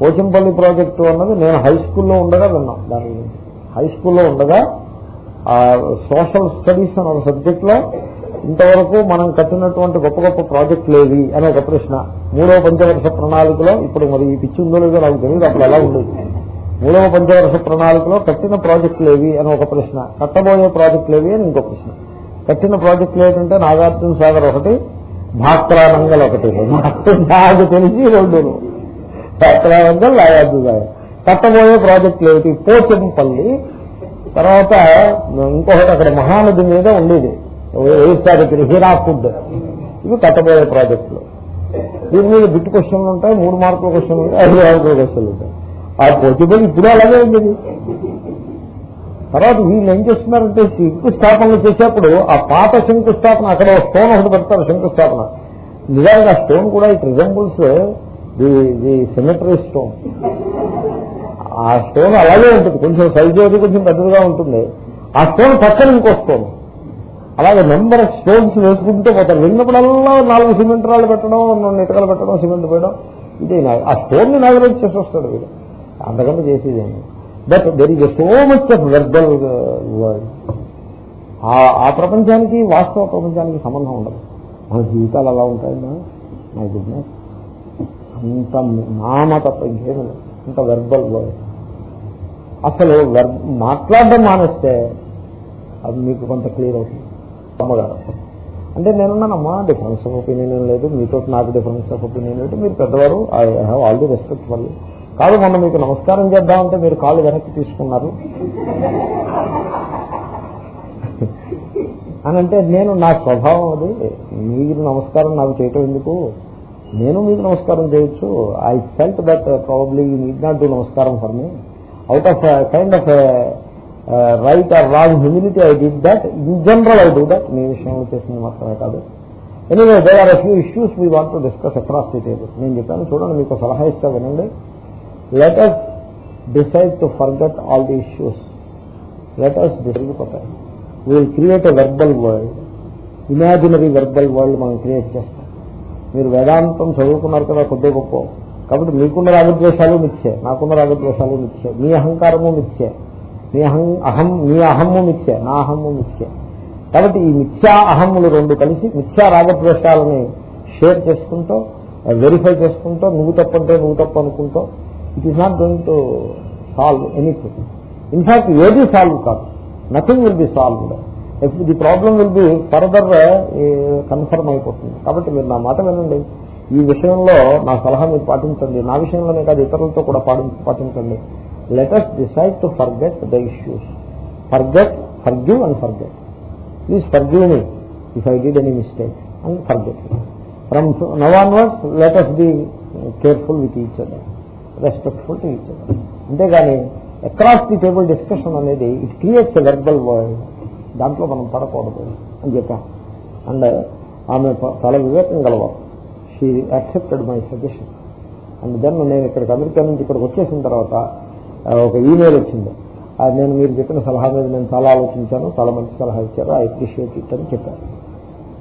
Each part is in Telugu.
పోచంపల్లి ప్రాజెక్టు అన్నది నేను హై స్కూల్లో ఉండగా విన్నాం. దాని గురించి హై స్కూల్లో ఉండగా సోషల్ స్టడీస్ అనే సబ్జెక్ట్లో ఇంతవరకు మనం కట్టినటువంటి గొప్ప గొప్ప ప్రాజెక్టులు ఏవి అనే ఒక ప్రశ్న. మూడవ పంచవర్ష ప్రణాళికలో ఇప్పుడు మరి ఈ పిచ్చి ఉందో లేదో నాకు తెలియదు అప్పుడు ఎలా ఉండేది? మూడవ పంచవర్ష ప్రణాళికలో కట్టిన ప్రాజెక్టులు ఏవి అని ఒక ప్రశ్న. కట్టబోయే ప్రాజెక్టులు ఏవి అని ఇంకో ప్రశ్న. కట్టిన ప్రాజెక్టులు ఏంటంటే నాగార్జున సాగర్ ఒకటి భాక్రానంగల్ ఒకటి. నాకు తెలిసి రెండు. భాక్రానంగల్ నాగార్జున కట్టబోయే ప్రాజెక్టులు ఏమిటి? పోచంపల్లి. తర్వాత ఇంకొకటి అక్కడ మహానది మీద ఉండేది. వైస్ హీరా ఫుడ్. ఇవి కట్టబోయే ప్రాజెక్టులు. దీని మీద బిట్ క్వశ్చన్లు ఉంటాయి మూడు మార్కుల క్వశ్చన్లు ఉంటాయి ఐదు మార్కుల క్వశ్చన్లు ఉంటాయి. ఆ పోటీబడి ఇప్పుడు అలాగే ఉంది తర్వాత వీళ్ళు ఏం చేస్తున్నారంటే శంకుస్థాపనలు చేసేప్పుడు ఆ పాత శంకుస్థాపన అక్కడ స్టోన్ ఒకటి పెడతారు శంకుస్థాపన. నిజానికి ఆ స్టోన్ కూడా it resembles the the cemetery stone ఆ స్టోన్ అలాగే ఉంటుంది. కొంచెం సైజు అది కొంచెం పెద్దదిగా ఉంటుంది. ఆ స్టోన్ పక్కన ఇంకో స్టోన్ అలాగే నెంబర్ ఆఫ్ స్టోన్స్ వేసుకుంటూ పోతారు. వెళ్ళినప్పుడల్లా నాలుగు సిమెంట్ రాళ్ళు పెట్టడం రెండు ఇటుకలు పెట్టడం సిమెంట్ పోయడం. ఇది ఆ స్టోన్ని నాగరేజ్ చేసి వస్తాడు వీడు. అంతకంటే చేసేదేమి but there is so much of verbal word ఆ ప్రపంచానికి వాస్తవ ప్రపంచానికి సంబంధం ఉండదు. మన జీవితాలు అలా ఉంటాయన్నా మై గుడ్నెస్ ఇంత నామ తప్ప ఇంకేం లేదు వెర్బల్ వర్డ్ అసలు మాట్లాడడం మానేస్తే అది మీకు కొంత క్లియర్ అవుతుంది. అమ్మగారు అంటే నేనున్నానమ్మా డిఫరెన్స్ ఆఫ్ ఒపీనియన్ ఏం లేదు మీతో నాకు డిఫరెన్స్ ఆఫ్ ఒపీనియన్ లేదు మీరు పెద్దవారు I have all the respect for you కాదు మొన్న మీకు నమస్కారం చేద్దామంటే మీరు కాళ్ళు వెనక్కి తీసుకున్నారు. అని అంటే నేను నా స్వభావం అది మీరు నమస్కారం నాకు చేయటం ఎందుకు? నేను మీకు నమస్కారం చేయొచ్చు. I felt that probably you need not do నమస్కారం for me out of kind of right or wrong humility I did that in general I do that మీ విషయంలో చేసింది మాత్రమే కాదు. Anyway they are few issues we want to discuss across the table నేను చెప్పాను చూడండి మీకు సలహా ఇస్తా వినండి. Let us decide to forget all the issues let us జరిగిపోతాయి will create a verbal world imaginary verbal world మనం క్రియేట్ చేస్తాం. మీరు వేదాంతం చదువుకున్నారు కదా కొద్ది గొప్ప. కాబట్టి మీకున్న రాగద్వేషాలు మిచ్చే నాకున్న రాగద్వేషాలు మిథ్యే మీ అహంకారము మిచ్చే మీ అహం అహం మీ అహమ్ము మిథ్యే నా అహమ్ము మిథ్యే. కాబట్టి ఈ మిథ్యా అహమ్ములు రెండు కలిసి మిథ్యా రాగద్వేషాలని షేర్ చేసుకుంటూ వెరిఫై చేసుకుంటూ నువ్వు తప్పంటే నువ్వు తప్పు అనుకుంటూ it is not going to solve anything in fact ఏది సాల్వ్ కాదు. Nothing will be solved the problem will be further confirm అయిపోతుంది. కాబట్టి మీరు నా మాట వినండి. ఈ విషయంలో నా సలహా మీరు పాటించండి. నా విషయంలోనే కాదు ఇతరులతో కూడా పాటించండి. Let us decide to forget the issues forget forgive and forget please forgive me if I did any mistake and forget from now onwards let us be careful with each other respectful to each other అంతేగాని అక్రాస్ ది టేబుల్ డిస్కషన్ అనేది it creates a verbal world దాంట్లో మనం పడకూడదు అని చెప్పాను అండ్ ఆమె చాలా వివేకం గలవారు. She accepted my suggestion and then నేను ఇక్కడికి అమెరికా నుంచి ఇక్కడికి వచ్చేసిన తర్వాత ఒక ఈమెయిల్ వచ్చింది. నేను మీరు చెప్పిన సలహా మీద నేను చాలా ఆలోచించాను చాలా మంచి సలహా ఇచ్చారు ఐ అప్రిషియేట్ ఇట్ అని చెప్పారు.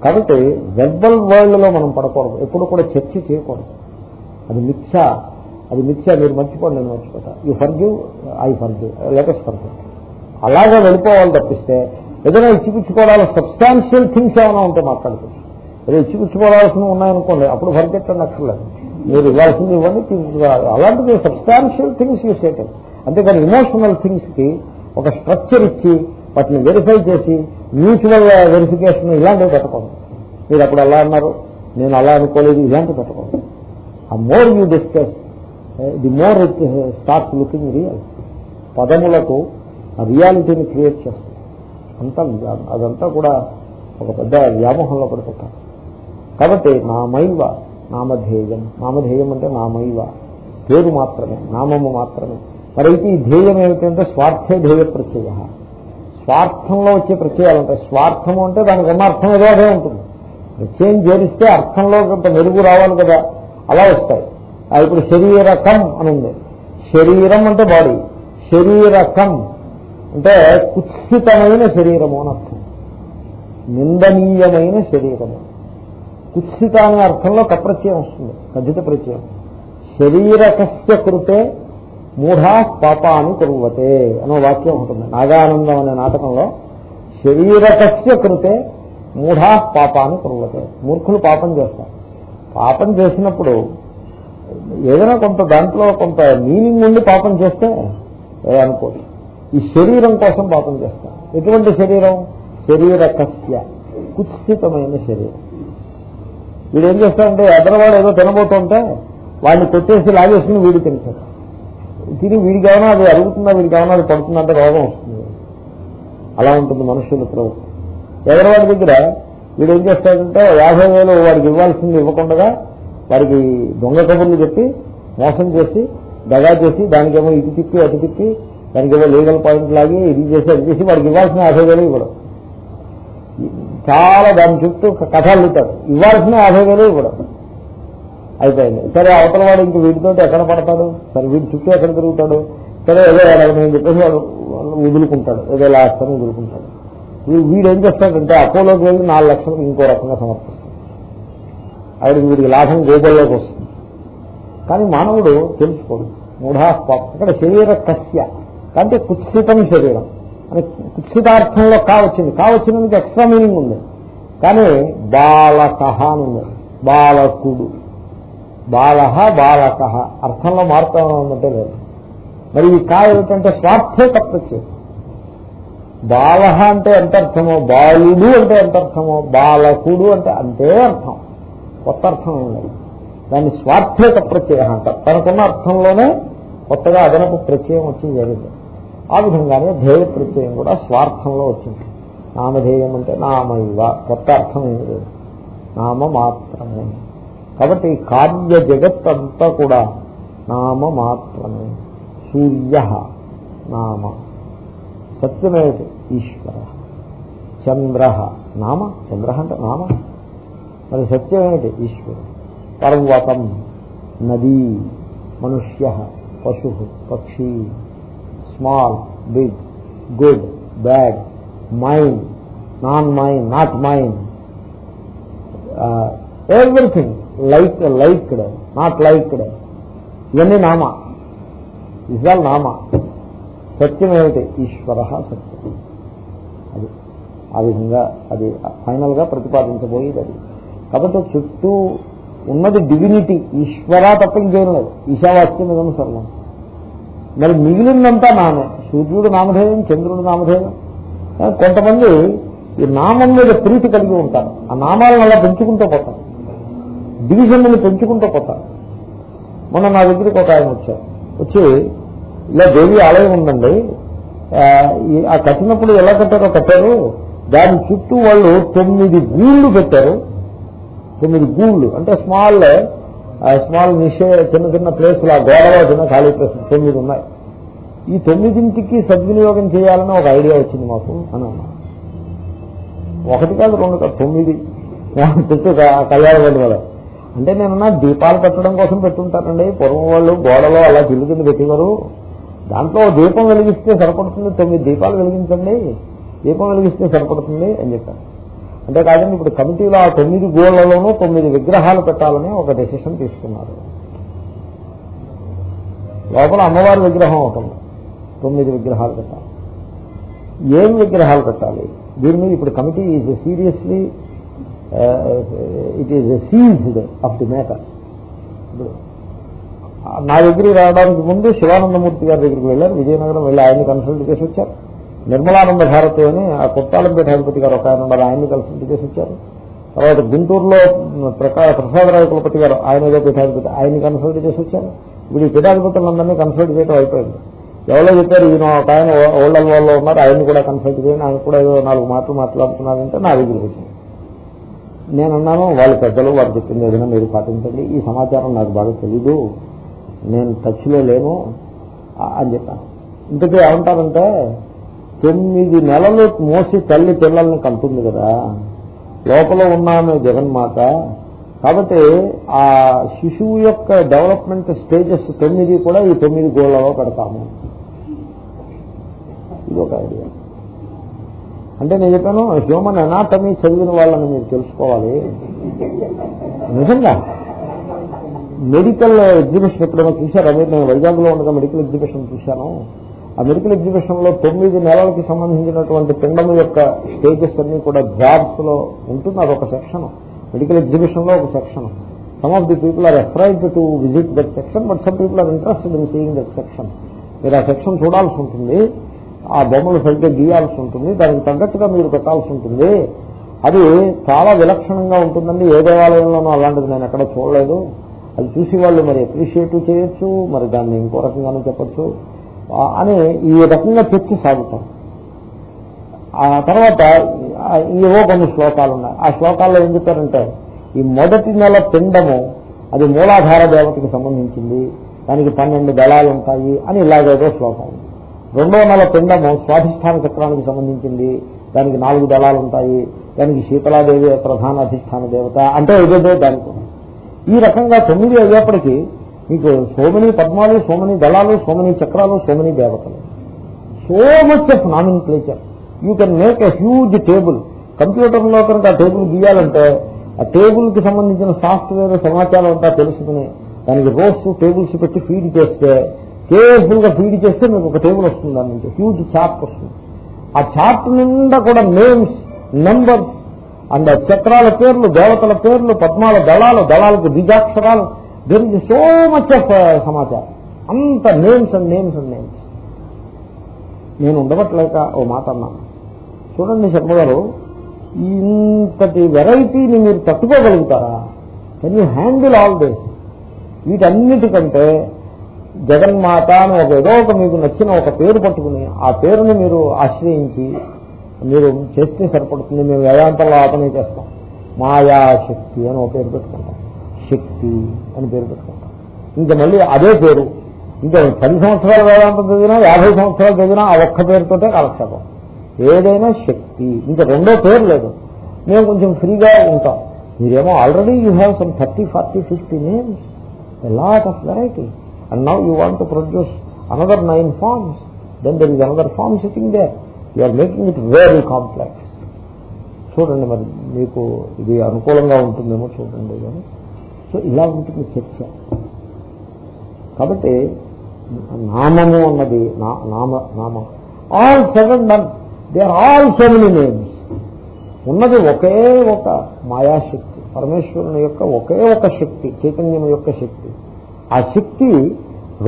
కాబట్టి వెర్బల్ వరల్డ్లో మనం పడకూడదు ఎప్పుడు కూడా చర్చ చేయకూడదు. అది మిథ్య అది మిథ్య మీరు మర్చిపోండి నేను మర్చిపోతా. You forgive I forgive let us forgive అలాగే వెళ్ళిపోవాలి తప్పిస్తే ఏదైనా ఇచ్చిపుచ్చుకోవడాలి సబ్స్టాన్షియల్ థింగ్స్ ఏమైనా ఉంటే మాట్లాడుకోవచ్చు ఏదో ఇచ్చిపుచ్చుకోవాల్సినవి ఉన్నాయనుకోండి అప్పుడు ఫర్గెట్ అని అక్కర్లేదు. మీరు ఇవ్వాల్సింది ఇవ్వండి తీసుకురావాలి అలాంటిది సబ్స్టాన్షియల్ థింగ్స్ యూ సేటల్ అంతేకాని ఇమోషనల్ థింగ్స్కి ఒక స్ట్రక్చర్ ఇచ్చి వాటిని వెరిఫై చేసి మ్యూచువల్ వెరిఫికేషన్ ఇలాంటివి పెట్టకూడదు మీరు అప్పుడు అలా అన్నారు నేను అలా అనుకోలేదు ఇలాంటివి పెట్టకూడదు ఆ more you discuss the more it start looking real పదములకు ఆ రియాలిటీని క్రియేట్ చేస్తుంది. అంతా అదంతా కూడా ఒక పెద్ద వ్యామోహంలో పడిపోతారు కాబట్టి నామైవ నామధేయం. నామధేయం అంటే నామైవ. పేరు మాత్రమే నామము మాత్రమే. మరైతే ఈ ధ్యేయం ఏమిటంటే స్వార్థే ధ్యేయ ప్రత్యయ స్వార్థంలో వచ్చే ప్రత్యయాలంటే స్వార్థము అంటే దానికి ఉన్న అర్థం ఏదో అదే ఉంటుంది. ప్రత్యయం చేరిస్తే అర్థంలో కొంత మెరుగు రావాలి కదా. అలా వస్తాయి. ఇప్పుడు శరీరకం అని ఉంది శరీరం అంటే బాడీ. శరీరకం. అంటే కుత్సితమైన శరీరము అని అర్థం. నిందనీయమైన శరీరము. కుత్సిత అనే అర్థంలో కప్రత్యయం వస్తుంది కథిత ప్రత్యయం శరీరకస్య కృతే మూఢా పాపాన్ని కురువతే అనే వాక్యం ఉంటుంది. నాగానందం అనే నాటకంలో శరీరకస్య కృతే మూఢా పాపాన్ని కురువతే. మూర్ఖులు పాపం చేస్తారు. పాపం చేసినప్పుడు ఏదైనా కొంత దాంట్లో కొంత మీనింగ్ ఉండి పాపం చేస్తే ఏ అనుకోదు ఈ శరీరం కోసం పాపం చేస్తాం. ఎటువంటి శరీరం? శరీర కస్య కుత్సితమైన శరీరం. వీడు ఏం చేస్తాడంటే ఎదరవాడు ఏదో తినబోతుంటే వాడిని కొట్టేసి లాగేసుకుని వీడు తింటాడు. తిని వీడికి ఏమైనా అది అరుగుతుందా వీడికి ఏమైనా అది పడుతుందంటే రోగం వస్తుంది. అలా ఉంటుంది మనుషుల ప్రవృత్తి. ఎదరవాడి దగ్గర వీడు ఏం చేస్తాడంటే యాభై వేలు వాడికి ఇవ్వాల్సింది ఇవ్వకుండా వారికి దొంగ కబుర్లు చెప్పి మోసం చేసి దగా చేసి దానికేమో ఇటు తిప్పి అటు తిప్పి దానికేమో లీగల్ పాయింట్ లాగి ఇది చేసి అది చేసి వాడికి ఇవ్వాల్సిన యాభై వేలు ఇవ్వడం. చాలా దాని చుట్టూ కథ అల్లుతాడు ఇవ్వాల్సిన యాభై వేలు ఇవ్వడం. అయిపోయింది. సరే అవతల వాడు ఇంక వీటితో ఎక్కడ పడతాడు? సరే వీడి చుట్టూ ఎక్కడ తిరుగుతాడు? సరే ఏదో నేను చెప్పేసి వాడు వదులుకుంటాడు. ఏదో లాస్ట్ అని వదులుకుంటాడు. వీ- వీడు ఏం చేస్తాడంటే అపోలోకి వెళ్ళి నాలుగు లక్షలు ఇంకో రకంగా సమర్పిస్తాడు. ఆవిడ వీడికి లాభం గోబల్లోకి వస్తుంది. కానీ మానవుడు తెలుసుకోడు. మూఢా పాపం ఇక్కడ శరీర కస్య. కాబట్టి కుత్సితం శరీరం. అని కుత్సితార్థంలో కావచ్చింది. కావచ్చినందుకు ఎక్స్ట్రా మీనింగ్ ఉంది. కానీ బాలక అని ఉంది. బాలకుడు. బాలహ బాలక. అర్థంలో మార్పు ఏమైనా ఉందంటే లేదు. మరి ఈ కా ఏమిటంటే స్వార్థే తప్పొచ్చేది బాలహ అంటే ఎంత అర్థమో బాలుడు అంటే ఎంత అర్థమో బాలకుడు అంటే అంతే అర్థం. కొత్త అర్థం ఉండదు దాన్ని స్వార్థే ప్రత్యయ అంటారు. తనకున్న అర్థంలోనే కొత్తగా అదనపు ప్రత్యయం వచ్చింది జరిగింది ఆ విధంగానే ధ్యేయ ప్రత్యయం కూడా స్వార్థంలో వచ్చింది. నామధేయం అంటే నామ ఇవ కొత్త అర్థం ఏమి లేదు. నామ మాత్రమే కాబట్టి కార్య జగత్ అంతా కూడా నామ మాత్రమే సూర్య నామ. సత్యమేది ఈశ్వర. చంద్ర నామ. చంద్ర అంటే నామ. మరి సత్యమేమిటి ఈశ్వరుడు పర్వతం నదీ మనుష్య పశు పక్షి small big good bad mind non mind not mind everything like liked not liked ఇవన్నీ నామ. ఇస్ ఆల్ నామ. సత్యం ఏమిటి? ఈశ్వర సత్యం. అది ఆ విధంగా అది ఫైనల్గా ప్రతిపాదించబోయేది అది. కాబట్టి చుట్టూ ఉన్నది డివినిటీ. ఈశ్వర తప్ప ఇంకేం లేదు. ఈశావాస్యం ఇదం సర్వం. మరి మిగిలిందంతా నామే. సూర్యుడు నామధేయం చంద్రుడు నామధేయం. కొంతమంది ఈ నామం మీద ప్రీతి కలిగి ఉంటారు. ఆ నామాలను అలా పెంచుకుంటూ పోతారు. డివిజన్లు పెంచుకుంటూ పోతారు. మొన్న నా దగ్గరికి ఒక ఆయన వచ్చారు. వచ్చి ఇలా దేవి ఆలయం ఉందండి. ఆ, ఆ కట్టినప్పుడు ఎలా కట్టారో కట్టారు. దాని చుట్టూ వాళ్ళు తొమ్మిది గూళ్ళు పెట్టారు. తొమ్మిది గూళ్ళు అంటే స్మాల్ స్మాల్ నిషే చిన్న చిన్న ప్లేసులు ఆ గోడలో చిన్న ఖాళీ ప్లేస్ తొమ్మిది ఉన్నాయి. ఈ తొమ్మిదింటికి సద్వినియోగం చేయాలని ఒక ఐడియా వచ్చింది మాకు అని అన్నాను ఒకటి కాదు రెండు కాదు తొమ్మిది. చుట్టూ కళ్యాణ వల్ల అంటే నేనున్నా దీపాలు పెట్టడం కోసం పెట్టుంటానండి. పూర్వం వాళ్ళు గోడలో అలా జిల్లు కింద పెట్టేవారు. దాంట్లో దీపం వెలిగిస్తే సరిపడుతుంది తొమ్మిది దీపాలు వెలిగించండి. దీపం వెలిగిస్తే సరిపడుతుంది అని చెప్పాను అంటే కాదండి ఇప్పుడు కమిటీలో ఆ తొమ్మిది గోళ్ళలోనూ తొమ్మిది విగ్రహాలు పెట్టాలని ఒక డెసిషన్ తీసుకున్నారు. లోపల అమ్మవారి విగ్రహం ఒకటి తొమ్మిది విగ్రహాలు పెట్టాలి. ఏం విగ్రహాలు పెట్టాలి? దీని మీద ఇప్పుడు committee is seriously it is seized of the matter నా దగ్గరికి రావడానికి ముందు శివానందమూర్తి గారి దగ్గరికి వెళ్ళారు. విజయనగరం వెళ్ళి ఆయన్ని కన్సల్ట్ చేసి వచ్చారు. నిర్మలానంద భారతి అని ఆ కొత్తాలం అధిపతి గారు ఒక ఆయన ఉన్నారు. ఆయన్ని కన్సల్ట్ చేసి వచ్చారు తర్వాత గుంటూరులో ప్రకా ప్రసాదరావు కులపతి గారు ఆయన ఏదో పీఠాధిపతి ఆయన్ని కన్సల్ట్ చేసి వచ్చారు వీడి పీఠాధిపతులందరినీ కన్సల్ట్ చేయడం అయిపోయింది. ఎవరో చెప్పారు ఈయన ఒక ఆయన ఓల్డ్ వాళ్ళు ఉన్నారు ఆయన్ని కూడా కన్సల్ట్ చేయండి ఆయన కూడా ఏదో నాలుగు మాటలు మాట్లాడుతున్నారంటే నా దగ్గరికి వచ్చింది నేను అన్నాను వాళ్ళ పెద్దలు వారు చెప్పింది ఏదైనా మీరు పాటించండి ఈ సమాచారం నాకు బాగా తెలీదు నేను టచ్లో లేను అని చెప్పాను. ఇంతకీ ఏమంటారంటే తొమ్మిది నెలలు మోసి తల్లి పిల్లల్ని కంటుంది కదా. లోపల ఉన్నామే జగన్మాత. కాబట్టి ఆ శిశువు యొక్క డెవలప్మెంట్ స్టేజెస్ తొమ్మిది కూడా ఈ తొమ్మిది గోళ్ళలో పెడతాము. ఇది ఒక ఐడియా. అంటే నేను చెప్పాను హ్యూమన్ ఎనాటమీ చదివిన వాళ్ళని మీరు తెలుసుకోవాలి. నిజంగా? మెడికల్ ఎగ్జిబిషన్ ఎప్పుడైనా చూశారా? మీరు? నేను వైజాగ్లో ఉండగా మెడికల్ ఎగ్జిబిషన్ చూశాను. ఆ మెడికల్ ఎగ్జిబిషన్లో తొమ్మిది నెలలకి సంబంధించినటువంటి పిండం యొక్క స్టేజెస్ అన్ని కూడా జాబ్స్లో ఉంటుంది. అదొక సెక్షన్ మెడికల్ ఎగ్జిబిషన్లో ఒక section some of the people are afraid to visit that section but some people are interested in seeing that section మీరు ఆ సెక్షన్ చూడాల్సి ఉంటుంది. ఆ బొమ్మలు సరిగ్గా గీయాల్సి ఉంటుంది. దానికి తగ్గట్టుగా మీరు పెట్టాల్సి ఉంటుంది. అది చాలా విలక్షణంగా ఉంటుందండి. ఏ దేవాలయంలోనూ అలాంటిది నేను ఎక్కడ చూడలేదు. అది చూసి వాళ్ళు మరి అప్రిషియేట్ చేయొచ్చు. మరి దాన్ని ఇంకో రకంగానూ చెప్పచ్చు. అని ఈ రకంగా చర్చ సాగుతాం. ఆ తర్వాత ఏవో కొన్ని శ్లోకాలు ఉన్నాయి. ఆ శ్లోకాల్లో ఏం చెప్పారంటే ఈ మొదటి నెల పిండము అది మూలాధార దేవతకి సంబంధించింది దానికి పన్నెండు దళాలు ఉంటాయి అని ఇలాగేదో శ్లోకం. ఉంది. రెండో నెల పిండము స్వాధిష్టాన చక్రానికి సంబంధించింది దానికి నాలుగు దళాలు ఉంటాయి దానికి శీతలాదేవి ప్రధాన అధిష్టాన దేవత అంటే ఇదేదో దానికి. ఈ రకంగా తొమ్మిది అయ్యేప్పటికీ మీకు సోమని పద్మాలు సోమని దళాలు సోమని చక్రాలు సోమని దేవతలు. So much of nomenclature you can make a huge table కంప్యూటర్లో కనుక ఆ టేబుల్ గీయాలంటే ఆ టేబుల్కి సంబంధించిన సాఫ్ట్వేర్ సమాచారం అంతా తెలుసుకుని దానికి రోస్ టేబుల్స్ పెట్టి ఫీడ్ చేస్తే కేర్ఫుల్గా ఫీడ్ చేస్తే మీకు ఒక టేబుల్ వస్తుంది దాని నుంచి. హ్యూజ్ చార్ట్ వస్తుంది. ఆ చార్ట్ నిండా కూడా నేమ్స్ నెంబర్స్ అండ్ చక్రాల పేర్లు దేవతల పేర్లు పద్మాల దళాలు దళాలకు బీజాక్షరాలు there is so much of సమాచారం అంత names and names and names నేను ఉండబట్టలేక ఓ మాట అన్నాను. చూడండి శర్మ గారు ఇంతటి వెరైటీని మీరు తట్టుకోగలుగుతారా? Can you handle all this వీటన్నిటికంటే జగన్మాత అని ఒక ఏదో ఒక మీకు నచ్చిన ఒక పేరు పట్టుకుని ఆ పేరుని మీరు ఆశ్రయించి మీరు చేస్తే సరిపడుతుంది. మేము వేదాంతంలో ఆపనే చేస్తాం. మాయాశక్తి అని ఒక పేరు పెట్టుకుంటాం. శక్తి అని పేరు పెట్టుకుంటాం. ఇంకా మళ్ళీ అదే పేరు. ఇంకా పది సంవత్సరాలు వేదాంతం చదివినా యాభై సంవత్సరాలు చదివినా ఆ ఒక్క పేరుతోటే కాలక్షేపం. ఏదైనా శక్తి. ఇంకా రెండో పేరు లేదు. మేము కొంచెం ఫ్రీగా ఉంటాం. మీరేమో already you have some thirty forty fifty names lot of variety and now you want to produce another nine forms then there is another form sitting there you are making it very complex చూడండి మరి మీకు ఇది అనుకూలంగా ఉంటుందేమో చూడండి. కానీ సో ఇలా ఉంటుంది చర్చ. కాబట్టి నామము అన్నది నామ నామ. All seven done they are all seven names ఉన్నది ఒకే ఒక మాయాశక్తి పరమేశ్వరుని యొక్క ఒకే ఒక శక్తి చైతన్యం యొక్క శక్తి. ఆ శక్తి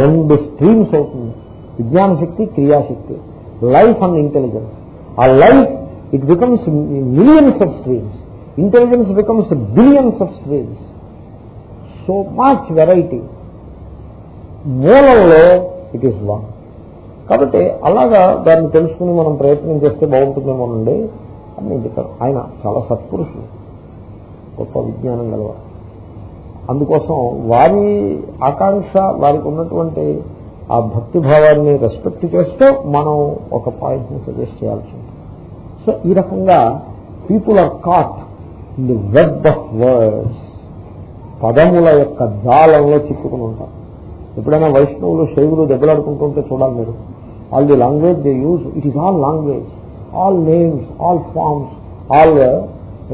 రెండు స్ట్రీమ్స్ అవుతుంది. విజ్ఞాన శక్తి క్రియాశక్తి. లైఫ్ అండ్ ఇంటెలిజెన్స్ ఆ life it becomes millions of streams intelligence becomes billions of streams so much variety. మూలంలో ఇట్ ఈస్ వన్ కాబట్టి అలాగా దాన్ని తెలుసుకుని మనం ప్రయత్నం చేస్తే బాగుంటుందేమోనండి అని నేను చెప్పాను ఆయన చాలా సత్పురుషులు గొప్ప విజ్ఞానం గలవారు అందుకోసం వారి ఆకాంక్ష వారికి ఉన్నటువంటి ఆ భక్తి భావాన్ని రెస్పెక్ట్ చేస్తూ మనం ఒక పాయింట్ని సజెస్ట్ చేయాల్సి ఉంటుంది. సో ఈ రకంగా people are caught in the web of words పదముల యొక్క జాలంలో చిక్కుకుని ఉంటారు. ఎప్పుడైనా వైష్ణవులు శైవులు దెబ్బలాడుకుంటుంటే చూడాలి మీరు. All the language they use it is all language all names all forms all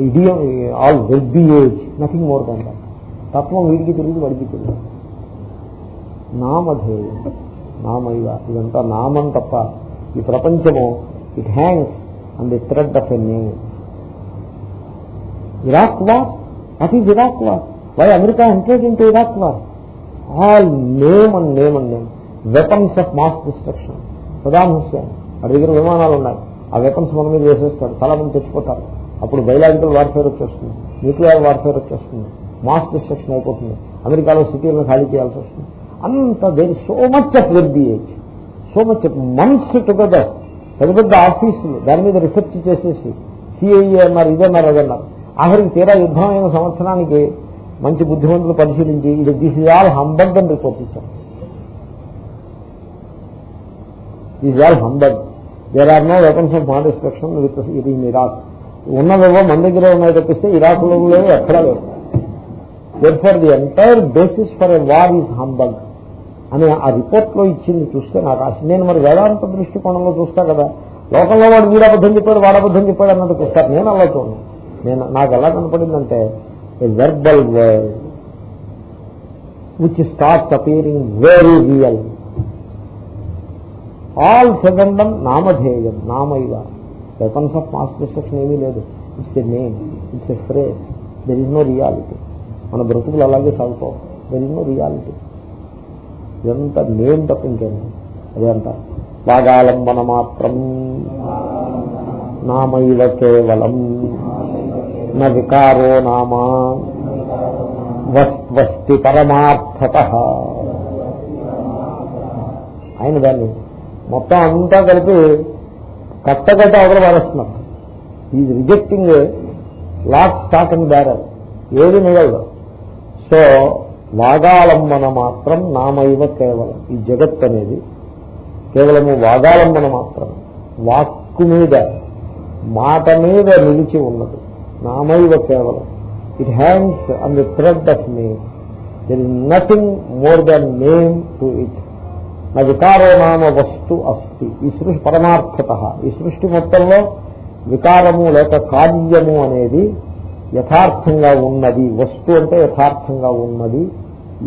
idiom all verbiage nothing more than that తత్వం వీడికి తిరిగి వాడికి తిరిగి. నామధేయం నామైవ ఇదంతా నామం తప్ప ఈ ప్రపంచము it hangs and the thread of a name Iraq at is Iraq war America entered in to Iraq war all name and name and name weapons of mass destruction Saddam Hussein వాడి దగ్గర విమానాలు ఉన్నాయి. ఆ వెపన్స్ మన మీద వేసేస్తాడు. చాలా మంది తెచ్చిపోతారు అప్పుడు బయలాజికల్ వార్ఫేర్ వచ్చేస్తుంది. న్యూక్లియర్ వార్ఫేర్ వచ్చేస్తుంది. మాస్ డిస్ట్రక్షన్ అయిపోతుంది. అమెరికాలో సిటీలను ఖాళీ చేయాల్సి వస్తుంది. అంత there so much of verbiage so much months together పెద్ద పెద్ద ఆఫీసులు దాని మీద రీసెర్చ్ చేసేసి సిఐఏ అన్నారు ఇదన్నారు అదన్నారు ఆఖరికి తీరా యుద్ధం అయిన సంవత్సరానికి మంచి బుద్ధిమంతులు పరిశీలించి ఇది దిస్ ఇస్ ఆల్ హంబగ్ అని రిపోర్ట్ ఇచ్చారు is all humbug there are no weapons of mass destruction with ఇది ఇరాక్ ఉన్నవేవో మన దగ్గర ఉన్నాయి తప్పిస్తే ఇరాక్లో లేవు ఎక్కడా లేవు. Therefore the entire basis for a war is humbug అని ఆ రిపోర్ట్లో ఇచ్చింది చూస్తే నాకు ఆశ. నేను మరి వేదాంత దృష్టికోణంలో చూస్తా కదా. లోకంలో వాడు వీడు అబద్ధం చెప్పాడు వాడు అబద్ధం చెప్పాడు అన్నట్టు చూస్తారు. నేను అలా చూడను. నేను నాకు ఎలా కనపడిందంటే verbal word which starts appearing very real all సెకండం నామధేయం నామైవ వెపన్స్ ఆఫ్ మాస్ డిస్ట్రక్షన్ ఏమీ లేదు it's a name it's a phrase there is no reality మన బ్రతుకులు అలాగే సాగుతాం దెర్ ఇస్ నో రియాలిటీ ఎంత నేమ్ తప్ప ఇంకేమి అదే అంటారు. వాగాలంబన మాత్రం. నామైవ కేవలం. న వికారో నామా. వస్తి పరమార్థత. ఆయన దాన్ని మొత్తం అంతా కలిపి కట్టగట్ట అవతల పారేస్తున్నారు. Is rejecting lock stock and barrel ఏది మిగలదు. సో వాగాలంబన మాత్రం నామైవ కేవలం. ఈ జగత్ అనేది కేవలము వాగాలంబన మాత్రం వాక్కు మీద మాట మీద నిలిచి ఉన్నది. నామైవ కేవలం it hangs on the thread of name there is nothing more than name to it నా వికారో నామ వస్తు అస్తి ఈ సృష్టి పరమార్థత ఈ సృష్టి మొత్తంలో వికారము లేక కార్యము అనేది యథార్థంగా ఉన్నది వస్తు అంటే యథార్థంగా ఉన్నది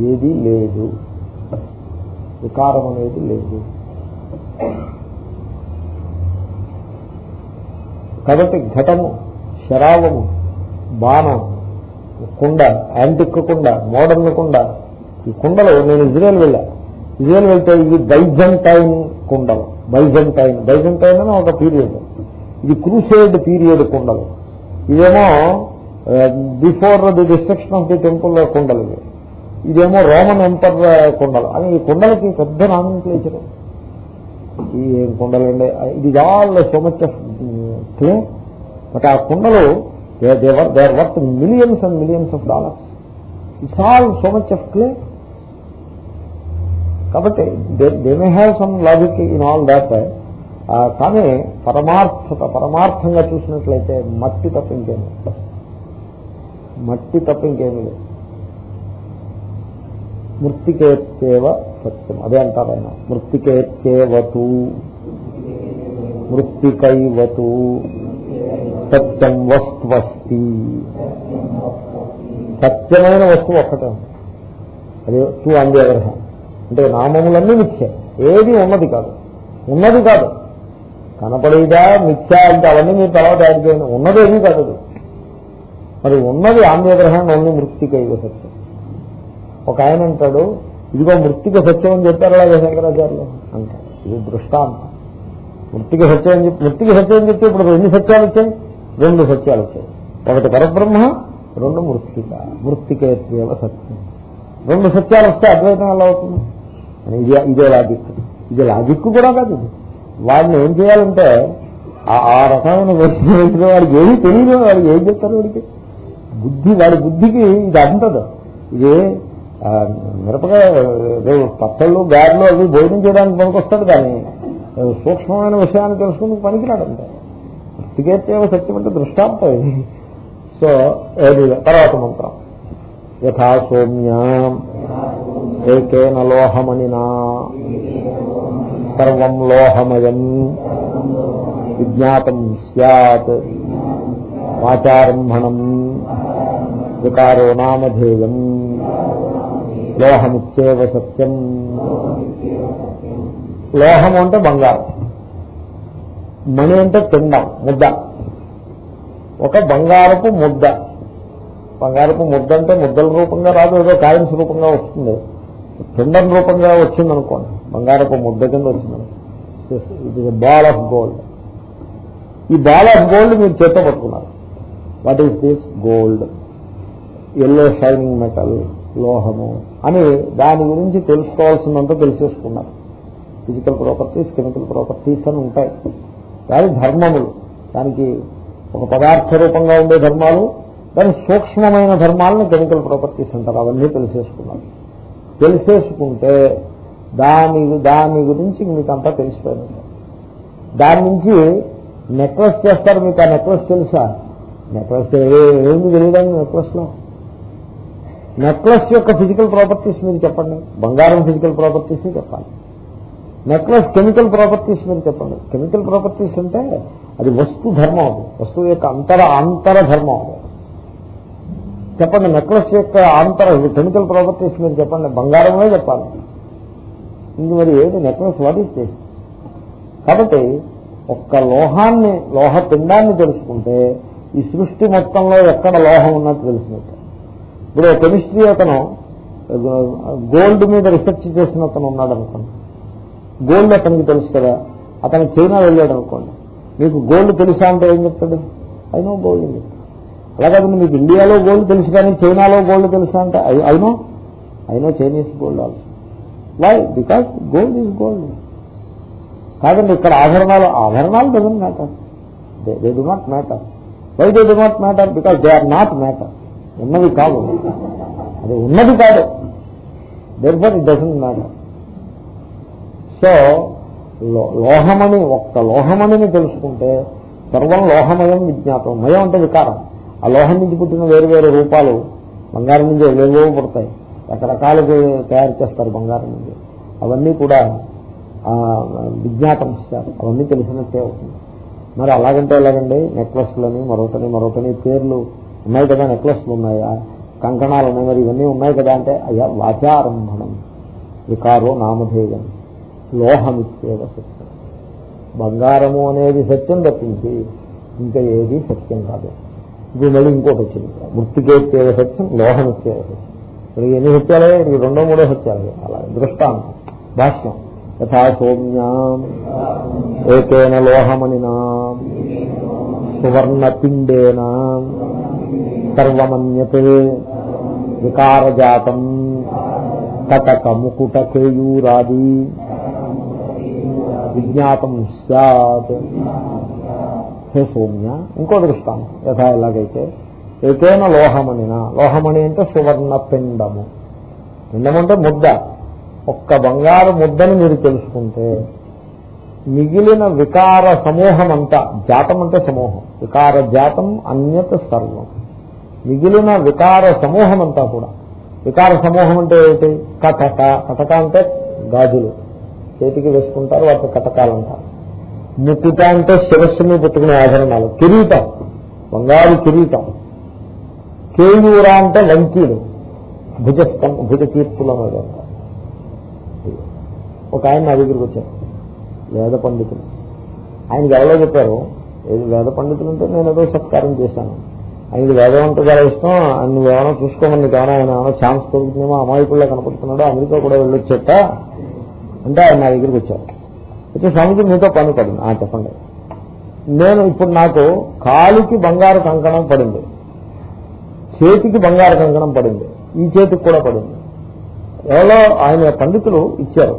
ఏది లేదు వికారం అనేది లేదు కాబట్టి ఘటము శరావము బాణం కుండ యాంటిక్ కుండ మోడర్న్ కుండ ఈ కుండలు నేను ఇజ్రాయల్ వెళ్ళా. ఇజ్రాయల్ వెళ్తే ఇది బైజంటైన్ కుండలు. బైజంటైన్ బైజంటైన్ అని ఒక పీరియడ్. ఇది క్రూసేడ్ పీరియడ్ కుండలు. ఇదేమో before the destruction of the temple కుండలు ఇవి. ఇదేమో రోమన్ ఎంపర్ కుండలు. అని ఈ కుండలకి పెద్ద నామినేచర్ ఈ కుండలు అండి ఇది all so much of clay but ఆ కుండలు they're worth millions and millions of dollars. It's all so much of clay కాబట్టి they may have some logic in all that కానీ పరమార్థత పరమార్థంగా చూసినట్లయితే మట్టి తప్ప ఇంకేమి మట్టి తప్ప ఇంకేమీ లేదు. మృతికేత్యేవ సత్యం. అదే అంటారు ఆయన. మృతికేత్యేవతు మృతికైవతు సత్యం వస్త్వస్తి. సత్యమైన వస్తువు ఒక్కటే అది టూ ఆన్ అంటే నామములన్నీ మిథ్య. ఏది ఉన్నది కాదు. ఉన్నది కాదు. కనపడేదా మిథ్య అంటే అవన్నీ మీరు తర్వాత యాడ్ చేయండి. ఉన్నది ఏమీ కాదు మరి ఉన్నది ఆన్ ది అదర్ హ్యాండ్ సత్యం. ఒక ఆయన అంటాడు ఇదిగో మృతిక సత్యం అని చెప్పారు అలాగే శంకరాచార్యులు. అంటారు. ఇది దృష్టాంత. వృత్తికి సత్యం అని చెప్పి వృత్తికి సత్యం అని చెప్తే ఇప్పుడు ఎన్ని సత్యాలు వచ్చాయి? రెండు సత్యాలు వచ్చాయి. ఒకటి పరబ్రహ్మ రెండు మృత్తిక. మృతికేత్వేవ సత్యం. రెండు సత్యాలు వస్తే అద్వైతం ఎలా అవుతుంది? ఇదే ఇదే లాజిక్. ఇది లాజిక్ కూడా కాదు ఇది. వాడిని ఏం చేయాలంటే ఆ ఆ రకమైన వ్యక్తి వ్యక్తిలో వాడికి ఏమీ తెలియదు వాడికి ఏం చెప్తారు వాడికి? బుద్ధి వాడి బుద్ధికి ఇది అంటదు ఇది ఆ, మిరపకాయ పచ్చళ్ళు గారెలు అవి భోజనం చేయడానికి పనికొస్తాడు కానీ సూక్ష్మమైన విషయాన్ని తెలుసుకుని పనికిరాడంటే వృత్తికేత్యవ సత్యం అంటే దృష్టాంతం ఇది. సో తర్వాత మంత్రం. యథా సౌమ్య ఏకేన లోహమణినా సర్వం లోహమయం విజ్ఞాతం సత్ వాచారంభణం వికారో నామధేయం లోహమిత్యేవ సత్యం లోహం అంటే బంగారం. మణి అంటే పిండం ముద్ద. ఒక బంగారపు ముద్ద. బంగారపు ముద్ద అంటే ముద్దల రూపంగా రాదు ఏదో కాయిన్స్ రూపంగా వస్తుంది. పిండం రూపంగా వచ్చిందనుకోండి బంగారపు ముద్ద కింద వచ్చింది ఇది బాల్ ఆఫ్ గోల్డ్ ఈ బాల్ ఆఫ్ గోల్డ్ మీరు చేత పట్టుకున్నారు. What is this gold yellow shining metal లోహము అని దాని గురించి తెలుసుకోవాల్సినంత తెలిసేసుకున్నారు. ఫిజికల్ ప్రాపర్టీస్ కెమికల్ ప్రాపర్టీస్ అని ఉంటాయి. దాని ధర్మములు దానికి ఒక పదార్థ రూపంగా ఉండే ధర్మాలు దాని సూక్ష్మమైన ధర్మాలను కెమికల్ ప్రాపర్టీస్ అంటారు. అవన్నీ తెలిసేసుకున్నారు తెలిసేసుకుంటే దాని దాని గురించి మీకు అంతా తెలిసిపోయింది దాని నుంచి నెక్లెస్ చేస్తారు మీకు. ఆ నెక్లెస్ తెలుసా? నెక్లెస్ ఏమి తెలియడానికి నెక్లెస్లో? నెక్లెస్ యొక్క ఫిజికల్ ప్రాపర్టీస్ మీరు చెప్పండి. బంగారం ఫిజికల్ ప్రాపర్టీస్ చెప్పాలి. నెక్లెస్ కెమికల్ ప్రాపర్టీస్ మీరు చెప్పండి. కెమికల్ ప్రాపర్టీస్ అంటే అది వస్తు ధర్మం అది. వస్తువు యొక్క అంతర అంతర ధర్మం అది. చెప్పండి నెక్లెస్ యొక్క ఆంతర కెమికల్ ప్రాపర్టీస్ మీరు చెప్పండి. బంగారమే చెప్పాలి. ఇంక మరి ఏది? Necklace what is this? కాబట్టి ఒక్క లోహాన్ని లోహ పిండాన్ని తెలుసుకుంటే ఈ సృష్టి మొత్తంలో ఎక్కడ లోహం ఉన్నట్టు తెలిసినట్టు ఇప్పుడు కెమిస్ట్రీ అతను గోల్డ్ మీద రీసెర్చ్ చేసిన అతను ఉన్నాడు అనుకోండి గోల్డ్ అతనికి తెలుసు కదా. అతను చైనా వెళ్ళాడు అనుకోండి. మీకు గోల్డ్ తెలుసా అంటే ఏం చెప్తాడు? అయినో గోల్డ్ అని చెప్తాడు. అలాగే మీకు ఇండియాలో గోల్డ్ తెలుసు కానీ చైనాలో గోల్డ్ తెలుసా అంటే అయినో అయినో Chinese gold also. Why because gold is gold కాదండి ఇక్కడ ఆభరణాలు ఆభరణాలు doesn't matter they do not matter why they do not matter because they are not matter ఉన్నది కాదు అది ఉన్నది కాదు. Therefore it doesn't matter so లో- లోహమని ఒక్క లోహమణిని తెలుసుకుంటే సర్వం లోహమయం విజ్ఞాతం. మయం అంటే వికారం. ఆ లోహం నుంచి పుట్టిన వేరు వేరు రూపాలు బంగారం నుంచి ఏవేవో పుడతాయి. రకరకాలుగా తయారు చేస్తారు బంగారం నుంచి. అవన్నీ కూడా విజ్ఞాతం ఇస్తారు అవన్నీ తెలిసినట్టే అవుతుంది. మరి అలాగంటే ఎలాగండి? నెక్లెస్లని మరొకటి మరొకటి పేర్లు ఉన్నాయి కదా నెక్లెస్లు ఉన్నాయా? కంకణాలు ఉన్నాయి మరి ఇవన్నీ ఉన్నాయి కదా అంటే అయ్యా వాచారంభణం. వికారో నామధేయం. లోహమిత్యేవ సత్యం. బంగారము అనేది సత్యం తప్పించి ఇంకా ఏది సత్యం కాదు. ఇది మళ్ళీ ఇంకోటి వచ్చింది. మృతికేత్యేవ సత్యం లోహమిత్యేవ సత్యం. ఇప్పుడు ఎన్ని సత్యాలే ఇది రెండో మూడో సత్యాలే అలా దృష్టాంతం. భాష్యం. యథా సౌమ్యాం ఏకేన లోహమణినా సువర్ణపిండేన సర్వమన్యతే వికారజాతం కటక ముకుట కేయూరాది విజ్ఞాతం సత్ హే సౌమ్య ఇంకో దృష్టాంతం యథా ఎలాగైతే. ఏకైన లోహమణిన. లోహమణి అంటే సువర్ణ పిండము పిండం అంటే ముద్ద. ఒక్క బంగారు ముద్దని మీరు తెలుసుకుంటే మిగిలిన వికార సమూహం అంతా జాతం అంటే సమూహం వికార జాతం అన్యత సర్వం. మిగిలిన వికార సమూహం అంతా కూడా. వికార సమూహం అంటే ఏంటి కటక. కటక అంటే గాజులు. చేతికి వేసుకుంటారు వాటి కటకాలు అంటారు ముకుట అంటే శిరస్సు మీద పెట్టుకునే ఆభరణాలు. కిరీటం. బంగారు కిరీటం. కేయూర అంటే లంకీలు. భుజస్తం భుజ కీర్తుల ఒక ఆయన నా దగ్గరికి వచ్చారు. వేద పండితులు. ఆయనకి ఎవరో చెప్పారు ఏది వేద పండితులు అంటే నేను ఏదో సత్కారం చేశాను. ఆయనకి వేదం అంటే చాలా ఇష్టం. ఆయన నువ్వేమైనా చూసుకోమని నీకు ఏమైనా ఆయన ఏమైనా ఛాన్స్ దొరుకుతుందేమో అమాయకుల్లో కనపడుతున్నాడు అమెరికా కూడా వెళ్ళొచ్చేట. అంటే ఆయన నా దగ్గరికి వచ్చారు. అయితే స్వామికి మీతో పని పడింది ఆ చెప్పండి. నేను ఇప్పుడు నాకు కాలికి బంగారు కంకణం పడింది. చేతికి బంగారు కంకణం పడింది. ఈ చేతికి కూడా పడింది. ఎవరో ఆయన పండితులు ఇచ్చారు.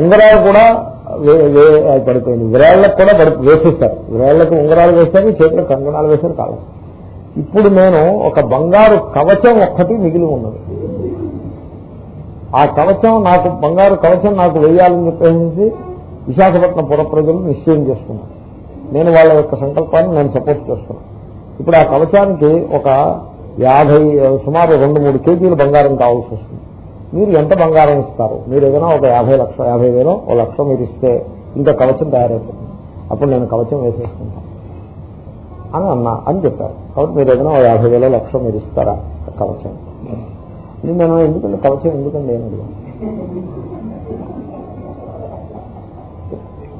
ఉంగరాలు కూడా పడిపోయింది విరాళ్ళకు కూడా పడి వేసేస్తారు విరాళ్ళకు ఉంగరాలు వేశారు చేతిలో కంకణాలు వేశారు కాలం ఇప్పుడు నేను ఒక బంగారు కవచం ఒక్కటి మిగిలి ఉన్నది. ఆ కవచం నాకు బంగారు కవచం నాకు వేయాలని చెప్పేసి విశాఖపట్నం పుర ప్రజలు నిశ్చయం చేసుకున్నారు. నేను వాళ్ళ యొక్క సంకల్పాన్ని నేను సపోర్ట్ చేస్తున్నాను. ఇప్పుడు ఆ కవచానికి ఒక యాభై సుమారు రెండు మూడు కేజీలు బంగారం కావాల్సి వస్తుంది. మీరు ఎంత బంగారం ఇస్తారు? మీరు ఏదైనా ఒక యాభై లక్ష యాభై వేలు ఒక లక్ష మీరు ఇస్తే ఇంకా కవచం తయారైపోతుంది అప్పుడు నేను కవచం వేసేసుకుంటాను అని అన్నా అని చెప్పారు. కాబట్టి మీరు ఏదైనా ఒక యాభై వేల లక్ష మీరు ఇస్తారా? కవచం. ఇది నేను ఎందుకంటే కవచం ఎందుకండి అని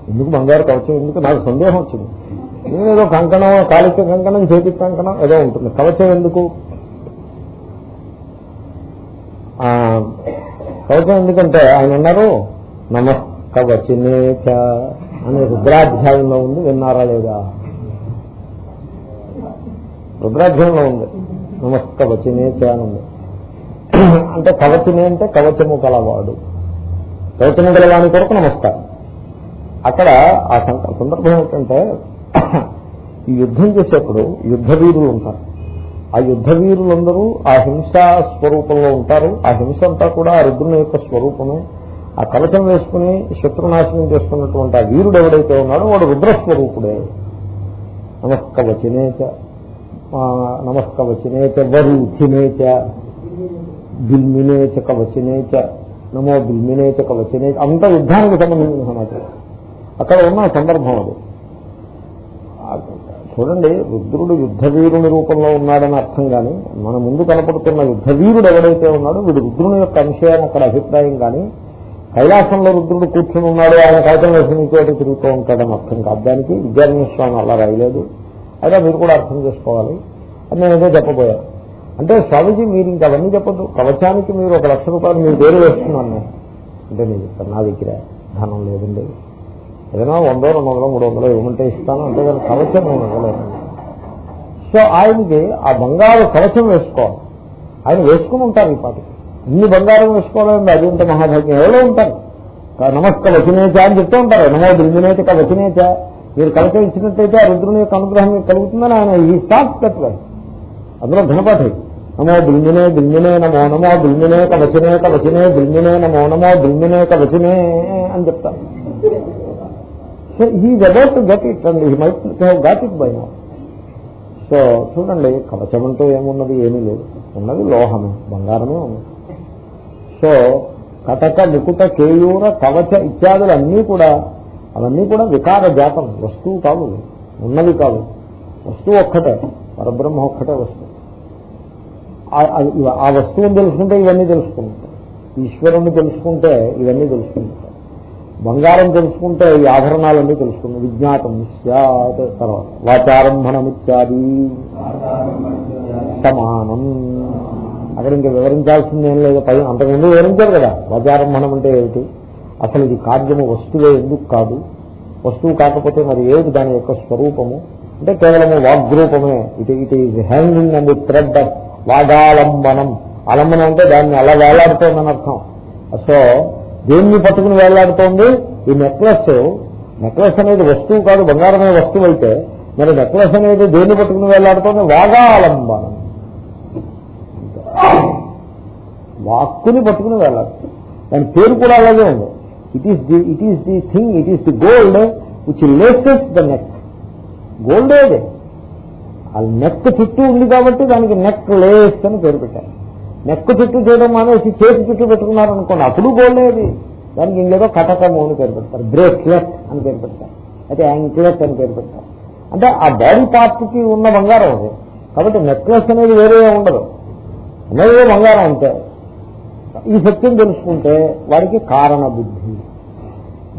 ఎందుకు బంగారు కవచం ఎందుకు? నాకు సందేహం వచ్చింది. నేను ఏదో కంకణం కాళిక కంకణం చేతి కంకణం ఏదో ఉంటుంది. కవచం ఎందుకు? ఆ, కవచం ఎందుకంటే ఆయన అన్నారు నమ కవచనేచ అనే రుద్రాధ్యాయంలో ఉంది విన్నారా లేదా? రుద్రాధ్యాయంలో ఉంది. నమస్కవచనేచ అని ఉంది. అంటే కవచమే అంటే కవచము కలవాడు కవచము గలవాని కొరకు నమస్కారం. అక్కడ ఆ సందర్భం ఏంటంటే ఈ యుద్ధం చేసేప్పుడు యుద్ధ వీరులు ఉంటారు. ఆ యుద్ధ వీరులందరూ ఆ హింసా స్వరూపంలో ఉంటారు. ఆ హింస అంతా కూడా ఆ రుద్రుని యొక్క స్వరూపమే. ఆ కవచం వేసుకుని శత్రునాశనం చేసుకున్నటువంటి ఆ వీరుడు ఎవడైతే ఉన్నాడో వాడు రుద్రస్వరూపుడే. నమస్కవచనేచ నమస్కవచనేచ వరుచినేచ బిల్మినేచ కవచనేచ నమో బిల్మినేచ కవచనేచ అంత యుద్ధానికి సంబంధించిన సమాచారం అక్కడ ఉన్న సందర్భం అది. చూడండి రుద్రుడు యుద్ధవీరుని రూపంలో ఉన్నాడని అర్థం కానీ మన ముందు కనపడుతున్న యుద్ధవీరుడు ఎవడైతే ఉన్నాడో వీడు రుద్రుని యొక్క అంశయం అక్కడ అభిప్రాయం కానీ కైలాసంలో రుద్రుడు కూర్చుని ఉన్నాడు ఆయన కైతం వేసి తిరుగుతూ ఉంటాడని అర్థం కాదు. దానికి విద్యారణ్య స్వామి అలా రాయలేదు. అయితే మీరు కూడా అర్థం చేసుకోవాలి. అని నేను ఏదో చెప్పబోయాను. అంటే స్వామిజీ మీరు ఇంకా అవన్నీ చెప్పద్దు. కవచానికి మీరు ఒక లక్ష రూపాయలు మీరు పేరు వేస్తున్నాను అంటే నేను చెప్తాను నా దగ్గర ధనం లేదండి. ఏదైనా వందో రెండు వందలు మూడు వందలు ఇవ్వమంటే ఇస్తాను. అంటే దాని కవచం నేను ఇవ్వలేదు సో ఆయనకి ఆ బంగారు కవచం వేసుకోవాలి. ఆయన వేసుకుని ఉంటారు ఈ పాటికి. ఇన్ని బంగారం వేసుకోవాలండి అది మహాభాగ్యం? ఎవరో ఉంటారు. నమస్క వచనేచ అని చెప్తూ ఉంటారు. నమో బిందునేచ వచనేచ. మీరు కవచం ఇచ్చినట్టయితే ఆ రుద్రుని యొక్క అనుగ్రహం మీకు కలుగుతుందని ఆయన ఈ స్టార్ట్ కట్టుకోవాలి అందులో ఘనపాఠి. నమో బిల్మినే బిల్మినే నమో నమో బిల్మినే కవచనే కవచనే బిల్మినే నమో నమో బిల్మినే కవచనే అని చెప్తాను so he's about to get it and he might have got it by no so చూడండి కవచం అంటూ ఏమున్నది? ఏమీ లేదు. ఉన్నది లోహమే బంగారమే ఉంది. సో కటక ముకుట కేయూర కవచ ఇత్యాదులు అన్నీ కూడా అవన్నీ కూడా వికార జాతం వస్తువు కావు ఉన్నది కాదు. వస్తువు ఒక్కటే పరబ్రహ్మ ఒక్కటే వస్తువు. ఆ వస్తువుని తెలుసుకుంటే ఇవన్నీ తెలుసుకుంటాం. ఈశ్వరుణ్ణి తెలుసుకుంటే ఇవన్నీ తెలుసుకుంటాం. బంగారం తెలుసుకుంటే ఈ ఆభరణాలన్నీ తెలుసుకుంటాం. విజ్ఞాతం సత్ తర్వాత వాచారంభణమిత్యాది సమానం. అక్కడ ఇంకా వివరించాల్సింది ఏం లేదు. పై అంతకుముందు వివరించారు కదా వాచారంభణం అంటే ఏమిటి? అసలు ఇది కార్యము వస్తువే ఎందుకు కాదు? వస్తువు కాకపోతే మరి ఏమిటి దాని యొక్క స్వరూపము? అంటే కేవలము వాగ్రూపమే. It it is hanging and thread వాగాలంబనం. అలంబనం అంటే దాన్ని అలా వేలాడుతోందని అర్థం. సో దేన్ని పట్టుకుని వేలాడుతోంది ఈ నెక్లెస్. నెక్లెస్ అనేది వస్తువు కాదు బంగారమే వస్తువు అయితే మరి నెక్లెస్ అనేది దేన్ని పట్టుకుని వేలాడుతోంది? వాగాలంబనం. వాక్కుని పట్టుకుని వేలాడుతుంది. దాని పేరు కూడా అలాగే ఉంది. It is the it is the thing it is the gold which laces the neck gold ఏదే? ఆ నెక్ చుట్టూ ఉంది కాబట్టి దానికి నెక్ లేస్ అని పేరు పెట్టారు. నెక్ చుట్టూ చేయడం మానేసి చేతి చుట్టూ పెట్టుకున్నారనుకోండి అప్పుడు గోల్డేది దానికి ఇంకేదో కటకము అని పేరు పెడతారు. బ్రేక్లెట్ అని పేరు పెడతారు. అయితే యాంక్లెట్ అని పేరు పెడతారు. అంటే ఆ బాడీ పార్ట్కి ఉన్న బంగారం అది. కాబట్టి నెక్లెస్ అనేది వేరే ఉండదు. ఉన్నదే బంగారం అంతే. ఈ సత్యం తెలుసుకుంటే వారికి కారణ బుద్ధి.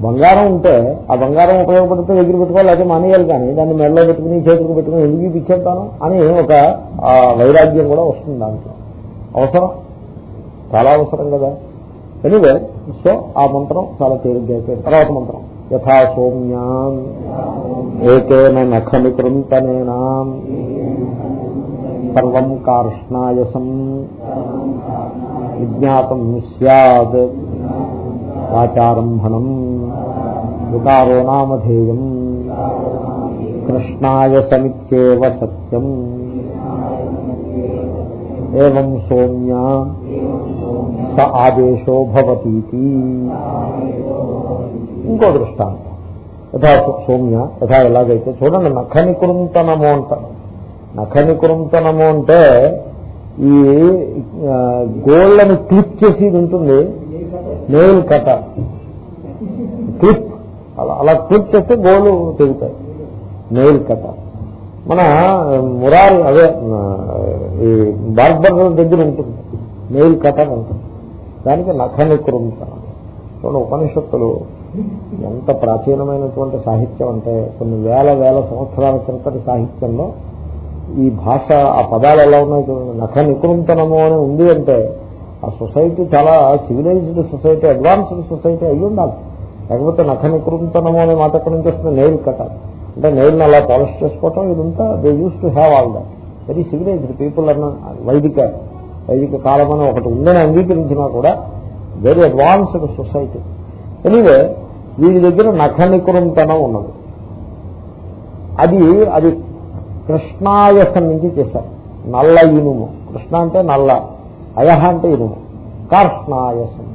బంగారం ఉంటే ఆ బంగారం ఉపయోగపడితే దగ్గర పెట్టుకోవాలి అయితే మానేయాలి కానీ దాన్ని మెడలో పెట్టుకుని చేతులకు పెట్టుకుని ఎందుకు ఇచ్చేస్తాను అని ఒక వైరాగ్యం కూడా వస్తుంది దాంట్లో అవసరం. చాలా అవసరం కదా. ఎనివే సో ఆ మంత్రం చాలా తేలిగ్గా అయిపోయింది. తర్వాత మంత్రం. యథా సౌమ్యాన్ ఏకేన నఖనికృంతనేనా సర్వం కార్ష్ణాయసం విజ్ఞాతం సద్ వాచారంభణం వికారో నామధేయం కృష్ణాయ సమిత్యేవ సత్యం ఏం సౌమ్య స ఆదేశో భవతీతి ఇంకో దృష్టాంతం. యథా సౌమ్య యథా ఎలాగైతే చూడండి నఖ నఖనికృంతనము అంటారు నఖనికృంతనము అంటే ఈ గోళ్ళని క్లిప్ చేసి ఉంటుంది. నెయిల్ కట క్లిప్. అలా అలా క్లిప్ చేస్తే గోలు తెగుతాయి నెయిల్ కట మన మురారి అదే ఈ బార్బర్ దగ్గర ఉంటుంది. నెయిల్ కట ఉంటుంది. దానికి నఖనికృంతనం చూడండి ఉపనిషత్తులు ఎంత ప్రాచీనమైనటువంటి సాహిత్యం అంటే కొన్ని వేల వేల సంవత్సరాల క్రితటి సాహిత్యంలో ఈ భాష ఆ పదాలు ఎలా ఉన్నాయి చూడండి. నఖ నికృంతనము అని ఉంది అంటే ఆ సొసైటీ చాలా సివిలైజ్డ్ సొసైటీ అడ్వాన్స్డ్ సొసైటీ అయ్యి ఉండాలి. లేకపోతే నఖ నికృంతనము అనే మాట ఎక్కడి నుంచి వస్తుంది? నెయిల్ కట్టాలి అంటే నెయిల్ని అలా పాలిష్ చేసుకోవటం ఇదంతా they use to have all that very civilised people అన్న వైదిక వైదిక కాలం అని ఒకటి ఉందని అంగీకరించినా కూడా వెరీ అడ్వాన్స్డ్ సొసైటీ. ఎనివే వీరి దగ్గర నఖ నికృంతనం ఉన్నది. అది అది కృష్ణాయసం నుంచి చేశారు. నల్ల ఇనుము. కృష్ణ అంటే నల్ల. అయహ అంటే ఇనుము కార్ష్ణాయసం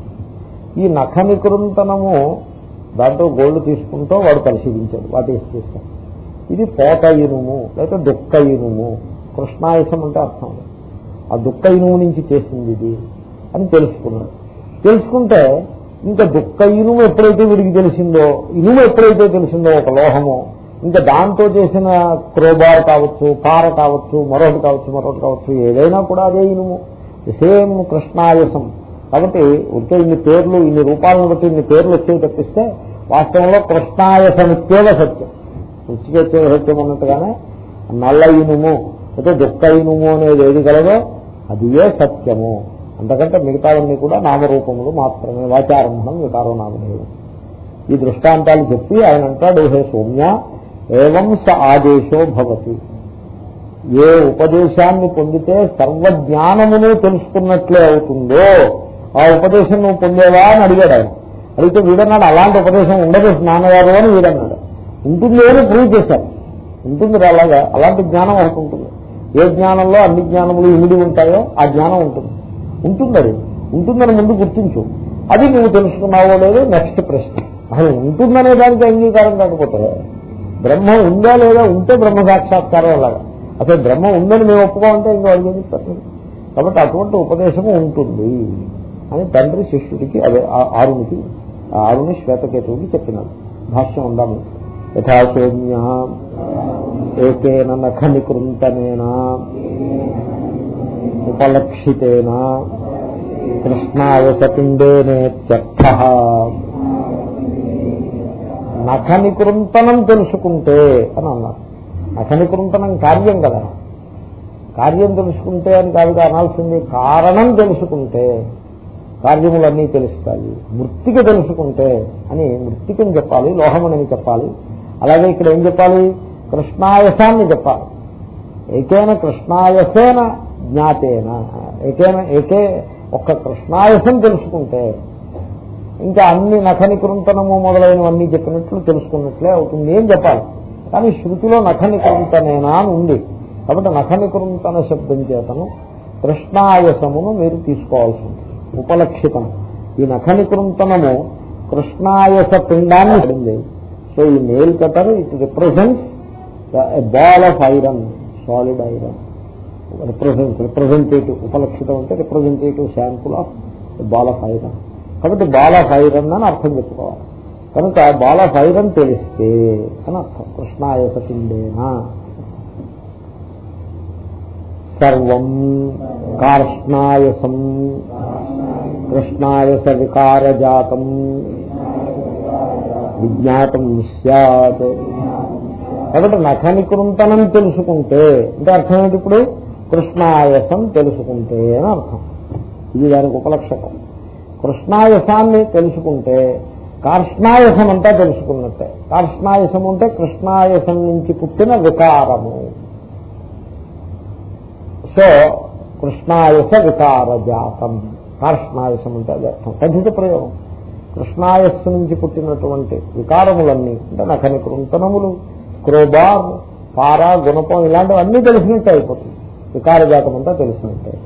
ఈ నఖ నికృంతనము దాంట్లో గోల్డ్ తీసుకుంటూ వాడు పరిశీలించాడు. వాటి చేస్తాడు ఇది పోత ఇనుము లేకపోతే దుఃఖ ఇనుము కృష్ణాయసం అంటే అర్థం. ఆ దుఃఖ ఇనుము నుంచి చేసింది ఇది అని తెలుసుకున్నాడు. తెలుసుకుంటే ఇంకా దుఃఖ ఇనుము ఎప్పుడైతే వీడికి తెలిసిందో ఇనుము ఎప్పుడైతే తెలిసిందో ఒక లోహము ఇంకా దాంతో చేసిన క్రోబార్ కావచ్చు పార కావచ్చు మరొకటి కావచ్చు మరొకటి కావచ్చు ఏదైనా కూడా అదే ఇనుము. సేమ్ కృష్ణాయసం. కాబట్టి ఉంటే ఇన్ని పేర్లు ఇన్ని రూపాలను బట్టి ఇన్ని పేర్లు వచ్చేవి తప్పిస్తే వాస్తవంలో కృష్ణాయసమిత్యేవ సత్యం. రుచికెత్తే సత్యం అన్నట్టుగానే నల్ల ఇనుము అయితే దుఃఖ ఇనుము అనేది ఏది కలదో అది ఏ సత్యము. అంతకంటే మిగతావన్నీ కూడా నామరూపములు మాత్రమే వాచారంభం వికారో నామధేయం ఈ దృష్టాంతాలు చెప్పి ఆయన అంటాడు హే సౌమ్య ఏవం స ఆదేశో భవతి. ఏ ఉపదేశాన్ని పొందితే సర్వజ్ఞానమును తెలుసుకున్నట్లే అవుతుందో ఆ ఉపదేశం నువ్వు పొందేవా అని అడిగాడు ఆయన. అడిగితే వీడన్నాడు అలాంటి ఉపదేశం ఉండదు నాన్నగారు అని వీడన్నాడు. ఉంటుంది అని ప్రూవ్ చేశారు. ఉంటుంది అలాగా? అలాంటి జ్ఞానం ఒకటి ఉంటుంది. ఏ జ్ఞానంలో అన్ని జ్ఞానములు ఇమిడి ఉంటాయో ఆ జ్ఞానం ఉంటుంది. ఉంటుంది అది ఉంటుందని ముందు గుర్తించు. అది నువ్వు తెలుసుకున్నావో లేదో నెక్స్ట్ ప్రశ్న. అసలు ఉంటుందనే దానికి అంగీకారం కాకపోతే బ్రహ్మ ఉందా లేదా? ఉంటే బ్రహ్మ సాక్షాత్కారం అలాగా. అసలు బ్రహ్మ ఉందని మేము ఒప్పుకోమంటే ఇంకా వాళ్ళు చెప్తారు కాబట్టి అటువంటి ఉపదేశము ఉంటుంది అని తండ్రి శిష్యుడికి అదే ఆరునికి ఆరుని శ్వేతకేతువుకి చెప్పినాడు. భాష్యం ఉందాము యథాశూన్య ఏకేన నఖ నికృంతనేనా ఉపలక్షితేన కృష్ణాయసపిండేనేత్యర్థ నఖ నికృంతనం తెలుసుకుంటే అని అన్నారు. అసనికృంతనం కార్యం కదా. కార్యం తెలుసుకుంటే అని కాదు అనాల్సింది. కారణం తెలుసుకుంటే కార్యములన్నీ తెలుస్తాయి. మృతిక తెలుసుకుంటే అని మృతికని చెప్పాలి లోహమునని చెప్పాలి. అలాగే ఇక్కడ ఏం చెప్పాలి? కృష్ణాయసాన్ని చెప్పాలి. ఏకేన కృష్ణాయసేన జ్ఞాతేన. ఏకేన ఏకే ఒక్క కృష్ణాయసం తెలుసుకుంటే ఇంకా అన్ని నఖ నికృంతనము మొదలైనవన్నీ చెప్పినట్లు తెలుసుకున్నట్లే అవుతుంది ఏం చెప్పాలి. కానీ శృతిలో నఖ నికృంతనేనా అని ఉంది. కాబట్టి నఖ నికృంతన శబ్దం చేతను కృష్ణాయసమును మీరు తీసుకోవాల్సి ఉంది ఉపలక్షితం. ఈ నఖ నికృంతనము కృష్ణాయస పిండాన్ని పడింది. సో ఈ nail cutter it represents ball of iron solid iron represent representative ఉపలక్షితం అంటే representative sample of ball of iron కాబట్టి బాల్ ఆఫ్ ఐరన్ అని అర్థం చెప్పుకోవాలి కనుక బాల ఆఫ్ ఐరన్ తెలిస్తే అని అర్థం. కృష్ణాయస పిండేనా సర్వం కార్ష్ణాయసం. కృష్ణాయస వికారజాతం విజ్ఞాతం సత్ కాబట్టి నఖనికృంతనం తెలుసుకుంటే అంటే అర్థం ఏంటి ఇప్పుడు? కృష్ణాయసం తెలుసుకుంటే అని అర్థం. ఇది దానికి ఉపలక్షకం. కృష్ణాయసాన్ని తెలుసుకుంటే కార్ష్ణాయసం అంతా తెలుసుకున్నట్టే. కార్ష్ణాయసం అంటే కృష్ణాయసం నుంచి పుట్టిన వికారము. సో కృష్ణాయస వికార జాతం. కార్ష్ణాయసం అంటే అది అర్థం. కథిత ప్రయోగం. కృష్ణాయస్సు నుంచి పుట్టినటువంటి వికారములన్నీ అంటే నఖని కృంతనములు క్రోబార్ పార గుణపం ఇలాంటివన్నీ తెలిసినట్టే అయిపోతుంది. వికార జాతం అంతా తెలిసినట్టే.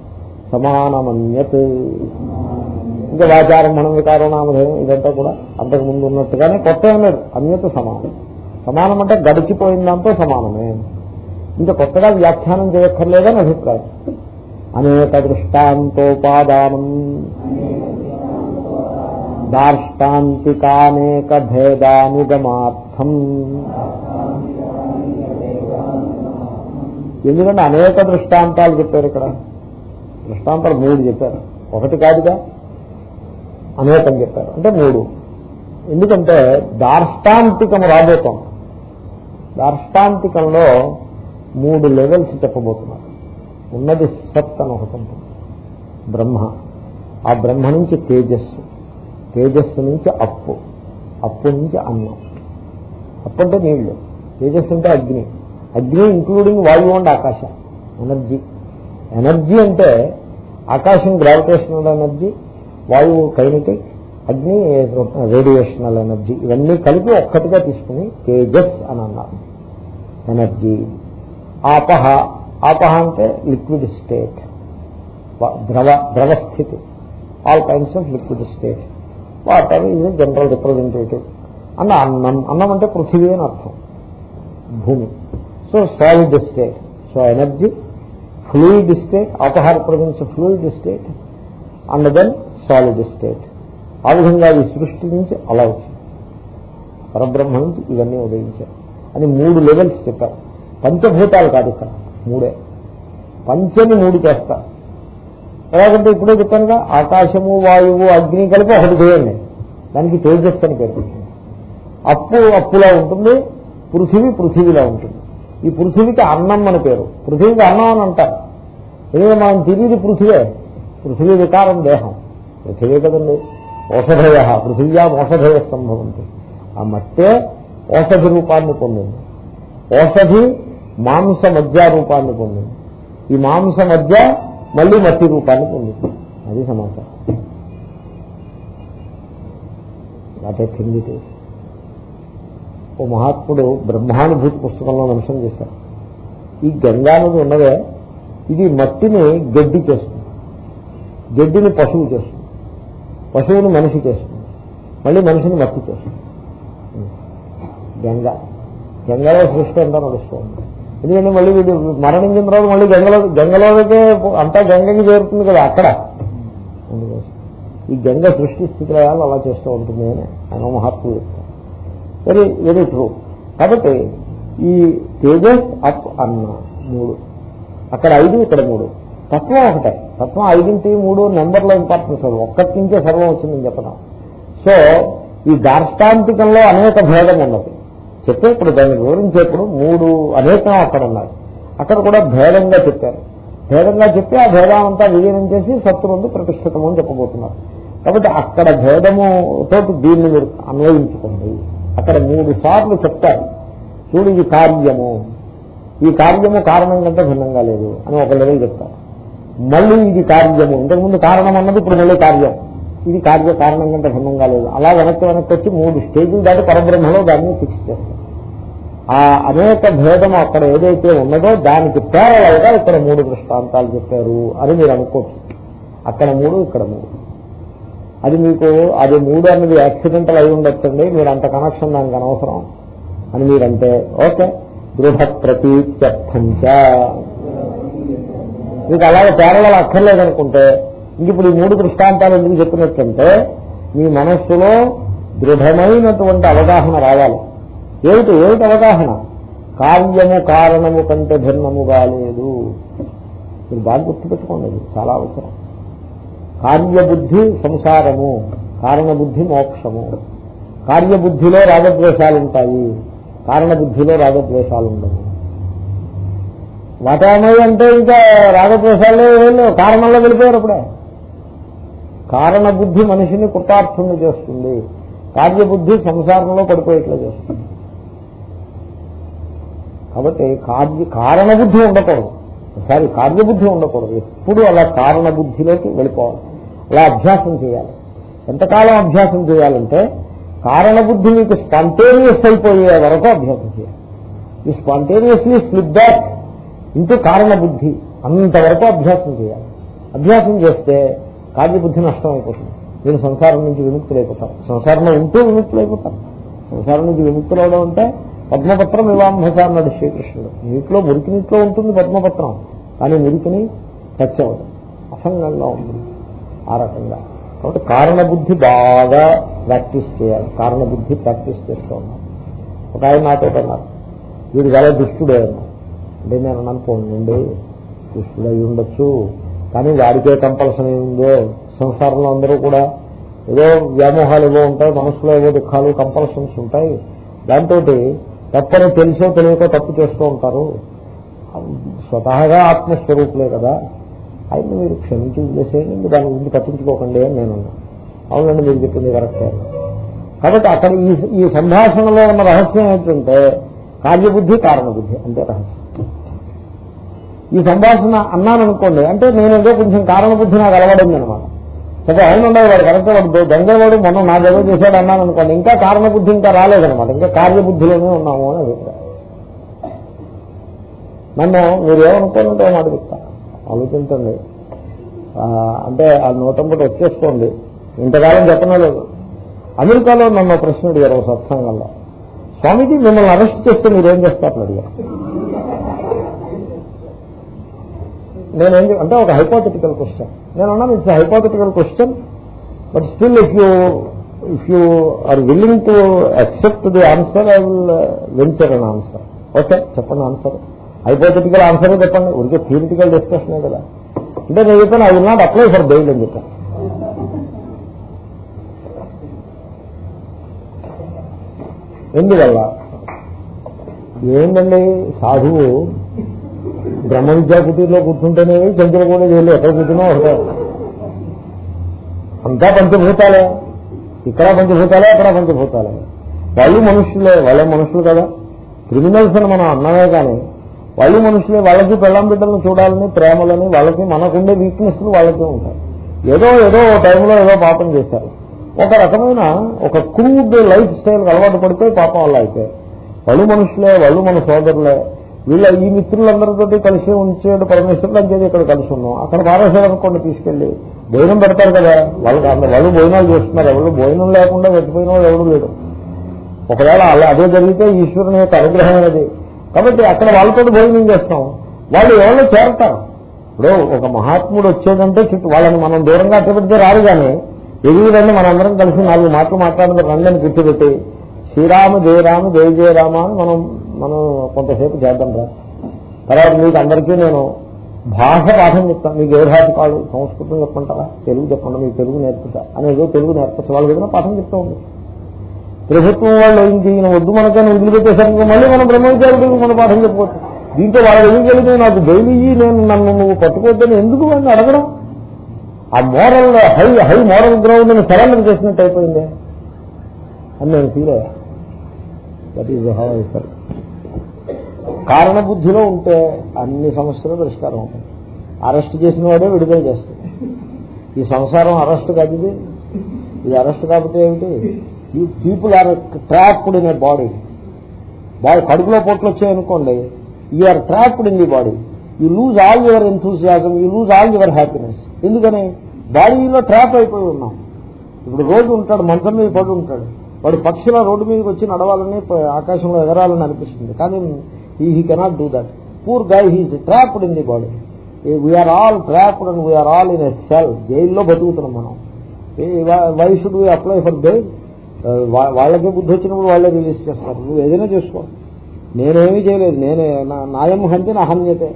సమానమన్యత్. ఇంకా వాచారం మనం వికారం నామధేయం ఇదంతా కూడా అంతకు ముందు ఉన్నట్టుగానే కొత్త ఏం లేదు. అన్యత సమానం. సమానం అంటే గడిచిపోయిన దాంతో సమానమే. ఇంకా కొత్తగా వ్యాఖ్యానం చేయక్కర్లేదని అభిప్రాయం. అనేక దృష్టాంతోపాదానం. దార్ష్టాంతికానేక భేదానుగమార్థం. ఎందుకంటే అనేక దృష్టాంతాలు చెప్పారు ఇక్కడ. దృష్టాంతాలు మూడు చెప్పారు. ఒకటి కాదుగా అనేకం చెప్పారు. అంటే మూడు. ఎందుకంటే దార్ష్టాంతికం రాబోతాం దార్ష్టాంతికంలో మూడు లెవెల్స్ చెప్పబోతున్నారు. ఉన్నది సత్ అని ఒకటి ఉంటుంది. బ్రహ్మ. ఆ బ్రహ్మ నుంచి తేజస్సు. తేజస్సు నుంచి అప్పు. అప్పు నుంచి అన్నం. అప్పు అంటే నీళ్ళు. తేజస్సు అంటే అగ్ని. అగ్ని ఇంక్లూడింగ్ వాయువు అండ్ ఆకాశం. ఎనర్జీ. ఎనర్జీ అంటే ఆకాశం గ్రావిటేషనల్ ఎనర్జీ వాయువు కైనటిక్ అగ్ని రేడియేషనల్ ఎనర్జీ ఇవన్నీ కలిపి ఒక్కటిగా తీసుకుని తేజస్ అని అన్నారు ఎనర్జీ. ఆపహ. ఆపహ అంటే లిక్విడ్ స్టేట్. ద్రవ ద్రవస్థితి. All kinds of liquid state water ఇది జనరల్ రిప్రజెంటేటివ్ అన్న అన్నం. అన్నం అంటే పృథివీ అని అర్థం. భూమి. So solid state so energy fluid state ఆపహ represents fluid state and then solid state ఆ విధంగా ఈ సృష్టి నుంచి అలా వచ్చింది. పరబ్రహ్మ నుంచి ఇవన్నీ ఉదయించాయి అని మూడు లెవెల్స్ చెప్పారు. పంచభూతాలు కాదు ఇక్కడ మూడే. పంచని మూడు చేస్తారు ఎలాగంటే ఇప్పుడే చెప్పానుగా ఆకాశము వాయువు అగ్ని కలిపి ఒకటి చేయండి. దానికి తేజస్ అని పేరు అప్పు అప్పులా ఉంటుంది పృథివీ పృథివీలా ఉంటుంది. ఈ పృథివీకి అన్నం అని పేరు. పృథివీకి అన్నం అని అంటారు. ఎందుకంటే మనం తిరిగి పృథివే. పృథివీ వికారం దేహం. పృథివే కదండి. ఔషధయ పృథివ్యాం ఓషధయ సంభవంతి. ఆ మట్టే ఔషధి రూపాన్ని పొందింది. ఔషధి మాంస మధ్య రూపాన్ని పొందింది. ఈ మాంస మధ్య మళ్ళీ మట్టి రూపాన్ని పొందింది. అది సమాచారం. వాటే థింగ్ ఇట్ ఓ మహాత్ముడు బ్రహ్మానుభూతి పుస్తకంలో అంశం చేశారు. ఈ గంగా నది ఉన్నదే ఇది మట్టిని గడ్డి చేస్తుంది. గడ్డిని పశువు చేస్తుంది. పశువుని మనిషి చేస్తుంది. మళ్ళీ మనిషిని మట్టి చేస్తుంది. గంగ. గంగలో సృష్టి అంతా నడుస్తుంది. ఎందుకంటే మళ్ళీ వీడు మరణించిన తర్వాత మళ్ళీ గంగలో గంగలోకే అంతా గంగకి చేరుతుంది కదా అక్కడ. ఈ గంగ సృష్టి స్థితిలయాలు అలా చేస్తూ ఉంటుంది అని ఆయన మహాత్ములు చెప్తారు. వెరీ వెరీ ట్రూ కాబట్టి ఈ తేజస్ అప్ అన్న మూడు. అక్కడ ఐదు ఇక్కడ మూడు. తత్వం ఒకటే. తత్వం ఐదింటి మూడు నెంబర్లో ఇంపార్టెన్స్ అది. ఒక్కటి నుంచే సర్వం వచ్చిందని చెప్పడం. సో ఈ దార్ష్టాంతికంలో అనేక భేదం ఉన్నది. చెప్పేప్పుడు దాన్ని వివరించేప్పుడు మూడు అనేకం అక్కడ ఉన్నాయి. అక్కడ కూడా భేదంగా చెప్పారు. భేదంగా చెప్పి ఆ భేదానంతా విలీనం చేసి సత్తునందు ప్రతిష్ఠితము అని చెప్పబోతున్నారు. కాబట్టి అక్కడ భేదము తోటి దీన్ని మీరు అన్వయించుకోండి. అక్కడ మూడు సార్లు చెప్తారు. చూడు ఇది కార్యము. ఈ కార్యము కారణం కంటే భిన్నంగా లేదు అని ఒక లెవెల్ చెప్తారు. మళ్ళీ ఇది కార్యము. ఇంతకుముందు కారణం అన్నది ఇప్పుడు మళ్ళీ కార్యం. ఇది కార్య కారణం కంటే భిన్నంగా లేదు. అలా వెనక్కి వెనక్కి వచ్చి మూడు స్టేజీలు దాటి పరబ్రహ్మలో దాన్ని ఫిక్స్ చేస్తారు ఆ అనేక భేదం అక్కడ ఏదైతే ఉన్నదో దానికి పేరలుగా ఇక్కడ మూడు దృష్టాంతాలు చెప్పారు అని మీరు అనుకోవచ్చు. అక్కడ మూడు ఇక్కడ మూడు. అది మీకు అది మూడు అనేది యాక్సిడెంటల్ అయి ఉండొచ్చండి. మీరు అంత కనెక్షన్ దానికి అనవసరం అని మీరంటే ఓకే. దృఢ ప్రతీత్యర్థంచ మీకు అలాగే పేరలు అక్కర్లేదనుకుంటే ఇంక ఇప్పుడు ఈ మూడు దృష్టాంతాలు ఎందుకు చెప్పినట్టంటే మీ మనస్సులో దృఢమైనటువంటి అవగాహన రావాలి. ఏమిటి? ఏమిటి అవగాహన? కార్యము కారణము కంటే భిన్నముగా లేదు. మీరు బాగా గుర్తుపెట్టుకోండి ఇది చాలా అవసరం. కార్యబుద్ధి సంసారము కారణబుద్ధి మోక్షము. కార్యబుద్ధిలో రాగద్వేషాలు ఉంటాయి కారణబుద్ధిలో రాగద్వేషాలు ఉండవు వాటామై అంటే ఇంకా రాగద్వేషాలు ఏమీ కారణంలో వెళ్ళిపోయారు అప్పుడే. కారణబుద్ధి మనిషిని కృతార్థుని చేస్తుంది. కార్యబుద్ధి సంసారంలో పడిపోయేట్లా చేస్తుంది. కాబట్టి కార్య కారణబుద్ధి ఉండకూడదు. సారీ కార్యబుద్ధి ఉండకూడదు. ఎప్పుడు అలా కారణబుద్ధిలోకి వెళ్ళిపోవాలి. అలా అభ్యాసం చేయాలి. ఎంతకాలం అభ్యాసం చేయాలంటే కారణబుద్ధి మీకు స్పాంటేనియస్ అయిపోయే వరకు అభ్యాసం చేయాలి. ఈ స్పాంటేనియస్లీ స్లిప్ బ్యాక్. ఇంటూ కారణబుద్ధి అంతవరకు అభ్యాసం చేయాలి. అభ్యాసం చేస్తే కార్యబుద్ధి నష్టం అయిపోతుంది. మీరు సంసారం నుంచి విముక్తులైపోతారు. సంసారంలో ఉంటూ విముక్తులైపోతారు. సంసారం నుంచి విముక్తులవడం అంటే పద్మపత్రం వివాంభస అన్నాడు శ్రీకృష్ణుడు. నీటిలో మురికి నీటిలో ఉంటుంది పద్మపత్రం. కానీ మురికిని టచ్ అవ్వదు. అసంగంగా ఉంటుంది. ఆ రకంగా. కాబట్టి కారణబుద్ధి బాగా ప్రాక్టీస్ చేయాలి. కారణబుద్ధి ప్రాక్టీస్ చేస్తూ ఉన్నాం ఒక ఆయన నాతో అన్నారు. వీడు చాలా దుష్టుడే అన్నారు అంటే నేను అన్నాను పోండి కృష్ణుడు అయి ఉండొచ్చు కానీ వాడికే కంపల్సన్ ఉందో సంసారంలో అందరూ కూడా ఏదో వ్యామోహాలు ఏవో ఉంటాయి మనసులో ఏవో దుఃఖాలు కంపల్షన్స్ ఉంటాయి. దాంతో తప్పని తెలిసో తెలియకో తప్పు చేస్తూ ఉంటారు. స్వతహాగా ఆత్మస్వరూపులే కదా. ఆయన మీరు క్షమించి చేసేయండి దాని గురించి పట్టించుకోకండి అని నేను అవునండి మీరు చెప్పింది కరెక్టే. కాబట్టి అక్కడ ఈ ఈ సంభాషణలో ఉన్న రహస్యం ఏంటంటే కార్యబుద్ధి కారణబుద్ధి అంటే రహస్యం. ఈ సంభాషణ అన్నాను అనుకోండి అంటే నేను కొంచెం కారణబుద్ధి నాకు అలవడింది అనమాట సరే అవునుండే వాడు కరెక్ట్ వాడు దొంగవాడు మనం నా దగ్గర చేశాడు అన్నాను అనుకోండి ఇంకా కారణబుద్ధి ఇంకా రాలేదనమాట ఇంకా కార్యబుద్ధిలోనే ఉన్నాము అని అభిప్రాయం. నన్ను మీరు ఏమనుకోనుంటే మాట చెప్తా ఆలోచించండి అంటే ఆ నూటంపటి వచ్చేసుకోండి. ఇంతకాలం చెప్పనలేదు అమెరికాలో నన్ను ప్రశ్న అడిగారు ఒక సత్సంగంలో. స్వామిజీ మిమ్మల్ని అరెస్ట్ చేస్తే మీరేం చేస్తారని అడిగారు. నేనేం అంటే ఒక హైపోథెటికల్ క్వశ్చన్ నేను అన్నాను it's hypothetical question but still if you if you are willing to accept the answer I will venture an answer okay చెప్పండి ఆన్సర్ హైపోథెటికల్ ఆన్సర్ చెప్పండి. ఉంటే థియరిటికల్ డిస్కషనే కదా. అంటే నేను చెప్పాను I will not apply for bail అని చెప్పాను. ఎందువల్ల? ఏంటండి? సాధువు బ్రహ్మ విద్యా కుటీర్లో కూర్చుంటేనే చంద్ర వీళ్ళు ఎక్కడ కూర్చున్నా ఒకటే. అంతా పంచభూతాలే. ఇక్కడ పంచభూతాలే అక్కడ పంచభూతాలే. వాళ్ళు మనుషులే వాళ్ళే మనుషులు కదా. క్రిమినల్స్ అని మనం అన్నమే కానీ వాళ్ళు మనుషులే వాళ్ళకి పెళ్ళం బిడ్డలను చూడాలని ప్రేమలని వాళ్ళకి మనకుండే వీక్నెస్లు వాళ్ళకి ఉంటాయి. ఏదో ఏదో ఓ టైంలో ఏదో పాపం చేశారు ఒక రకమైన ఒక క్రూడ్ లైఫ్ స్టైల్ అలవాటు పడితే పాపం వల్ల అయితే వాళ్ళు మనుషులే వాళ్ళు మన సోదరులే. వీళ్ళ ఈ మిత్రులందరితో కలిసి ఉంచేడు పరమేశ్వరుడు అంచేది ఇక్కడ కలిసి ఉన్నాం. అక్కడ పారేసేదనుకోండి తీసుకెళ్ళి భోజనం పెడతారు కదా. వాళ్ళకి అందరు వాళ్ళు భోజనాలు చేస్తున్నారు. ఎవరు భోజనం లేకుండా పెట్టిపోయిన వాళ్ళు ఎవరు లేడు ఒకవేళ అలా అదే జరిగితే ఈశ్వరుని యొక్క అనుగ్రహం అనేది. కాబట్టి అక్కడ వాళ్ళతో భోజనం చేస్తాం. వాళ్ళు ఎవరు చేరతారు? ఇప్పుడు ఒక మహాత్ముడు వచ్చేదంటే చుట్టూ వాళ్ళని మనం దూరంగా అట్టబెడితే రారు కానీ ఎదుగు మనందరం కలిసి నాలుగు మాటలు మాట్లాడిన రండిని గుర్తుపెట్టి శ్రీరాము జయరాము జయ జయరామ అని మనం మనం కొంతసేపు చేద్దాం రా. తర్వాత మీకు అందరికీ నేను భాష పాఠం చెప్తాను. మీకు ఏ భాష కాదు సంస్కృతం చెప్పంటారా తెలుగు చెప్పండి మీకు తెలుగు నేర్పుతా. అనేదో తెలుగు నేర్పచ్చు. వాళ్ళకి ఏదైనా పాఠం చెప్తా ఉంది ప్రభుత్వం వాళ్ళు ఇంక ఈయన వద్దు మనకని వదిలిపెట్టేసరికి మళ్ళీ మనం బ్రహ్మవిద్యార్థులకు మన పాఠం చెప్పుకోవచ్చు దీంతో వాళ్ళు వెళ్ళగలిగితే నాకు డైలీ నేను నన్ను నువ్వు పట్టుకోవద్దని ఎందుకు వాడిని అడగడం? ఆ మోరల్ హై హై మోరల్ గ్రౌండ్ని సరెండర్ చేసినట్టు అయిపోయింది. అని నేను ఫీల్ అయ్యా. దట్ ఈజ్ హౌ ఐ కారణ బుద్ధిలో ఉంటే అన్ని సమస్యలు పరిష్కారం అవుతాయి. అరెస్ట్ చేసిన వాడే విడుదల చేస్తాడు. ఈ సంసారం అరెస్ట్ కాదు ఇది. ఇది అరెస్ట్ కాకపోతే ఏమిటి? ఈ people are trapped in body. Body కడుపులో పొట్లు వచ్చాయనుకోండి you are trapped in the body. You lose all your enthusiasm you lose all your happiness. ఎందుకని? బాడీలో ట్రాప్ అయిపోయి ఉన్నాం. ఇప్పుడు రోడ్డు ఉంటాడు మంచం మీద పడి ఉంటాడు. వాడు పక్షుల రోడ్డు మీదకి వచ్చి నడవాలని ఆకాశంలో ఎగరాలని అనిపిస్తుంది. కానీ he cannot do that poor guy he's trapped in the body we are all trapped and we are all in a cell జైల్లో బతుకుతున్నాం మనం why should we apply for bail వాళ్ళకే బుద్ధి వచ్చినప్పుడు వాళ్ళే రిలీజ్ చేస్తారు. నువ్వు ఏదైనా చేసుకో. నేనేమీ చేయలేదు. నేనే నా- నాయం హంతి నా హన్యతే.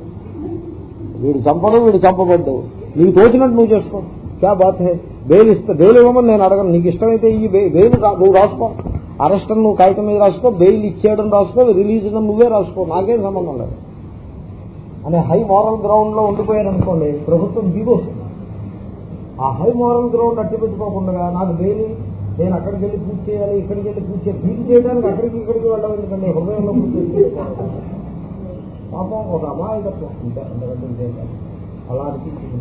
వీడు చంపడు వీడు చంపబడ్డు. నీకు తోచినట్టు నువ్వు చేసుకో. క్యా బాత్ హే? బెయిల్ ఇస్తా బెయిల్ ఇవ్వమని నేను అడగను. నీకు ఇష్టమైతే ఈ బెయిల్ నువ్వు రాసుకో. అరెస్ట్ నువ్వు కాగితం మీద రాసుకో బెయిల్ ఇచ్చేయడం రాసుకో రిలీజ్ నువ్వే రాసుకో నాకేం సంబంధం లేదు. అనే హై మారల్ గ్రౌండ్లో ఉండిపోయారు అనుకోండి ప్రభుత్వం దిగొస్తుంది ఆ హై మారల్ గ్రౌండ్ అట్టి పెట్టుకోకుండా నాకు బెయిల్ నేను అక్కడికి వెళ్ళి పూజ చేయాలి ఇక్కడికి వెళ్ళి పూజ చేయాలి పూజ చేయడానికి అక్కడికి ఇక్కడికి వెళ్ళడం ఎందుకంటే హృదయంలో పూజ పాపం ఒక అమాయకత్వం. అంతే అంతకంటే అలా అనిపించింది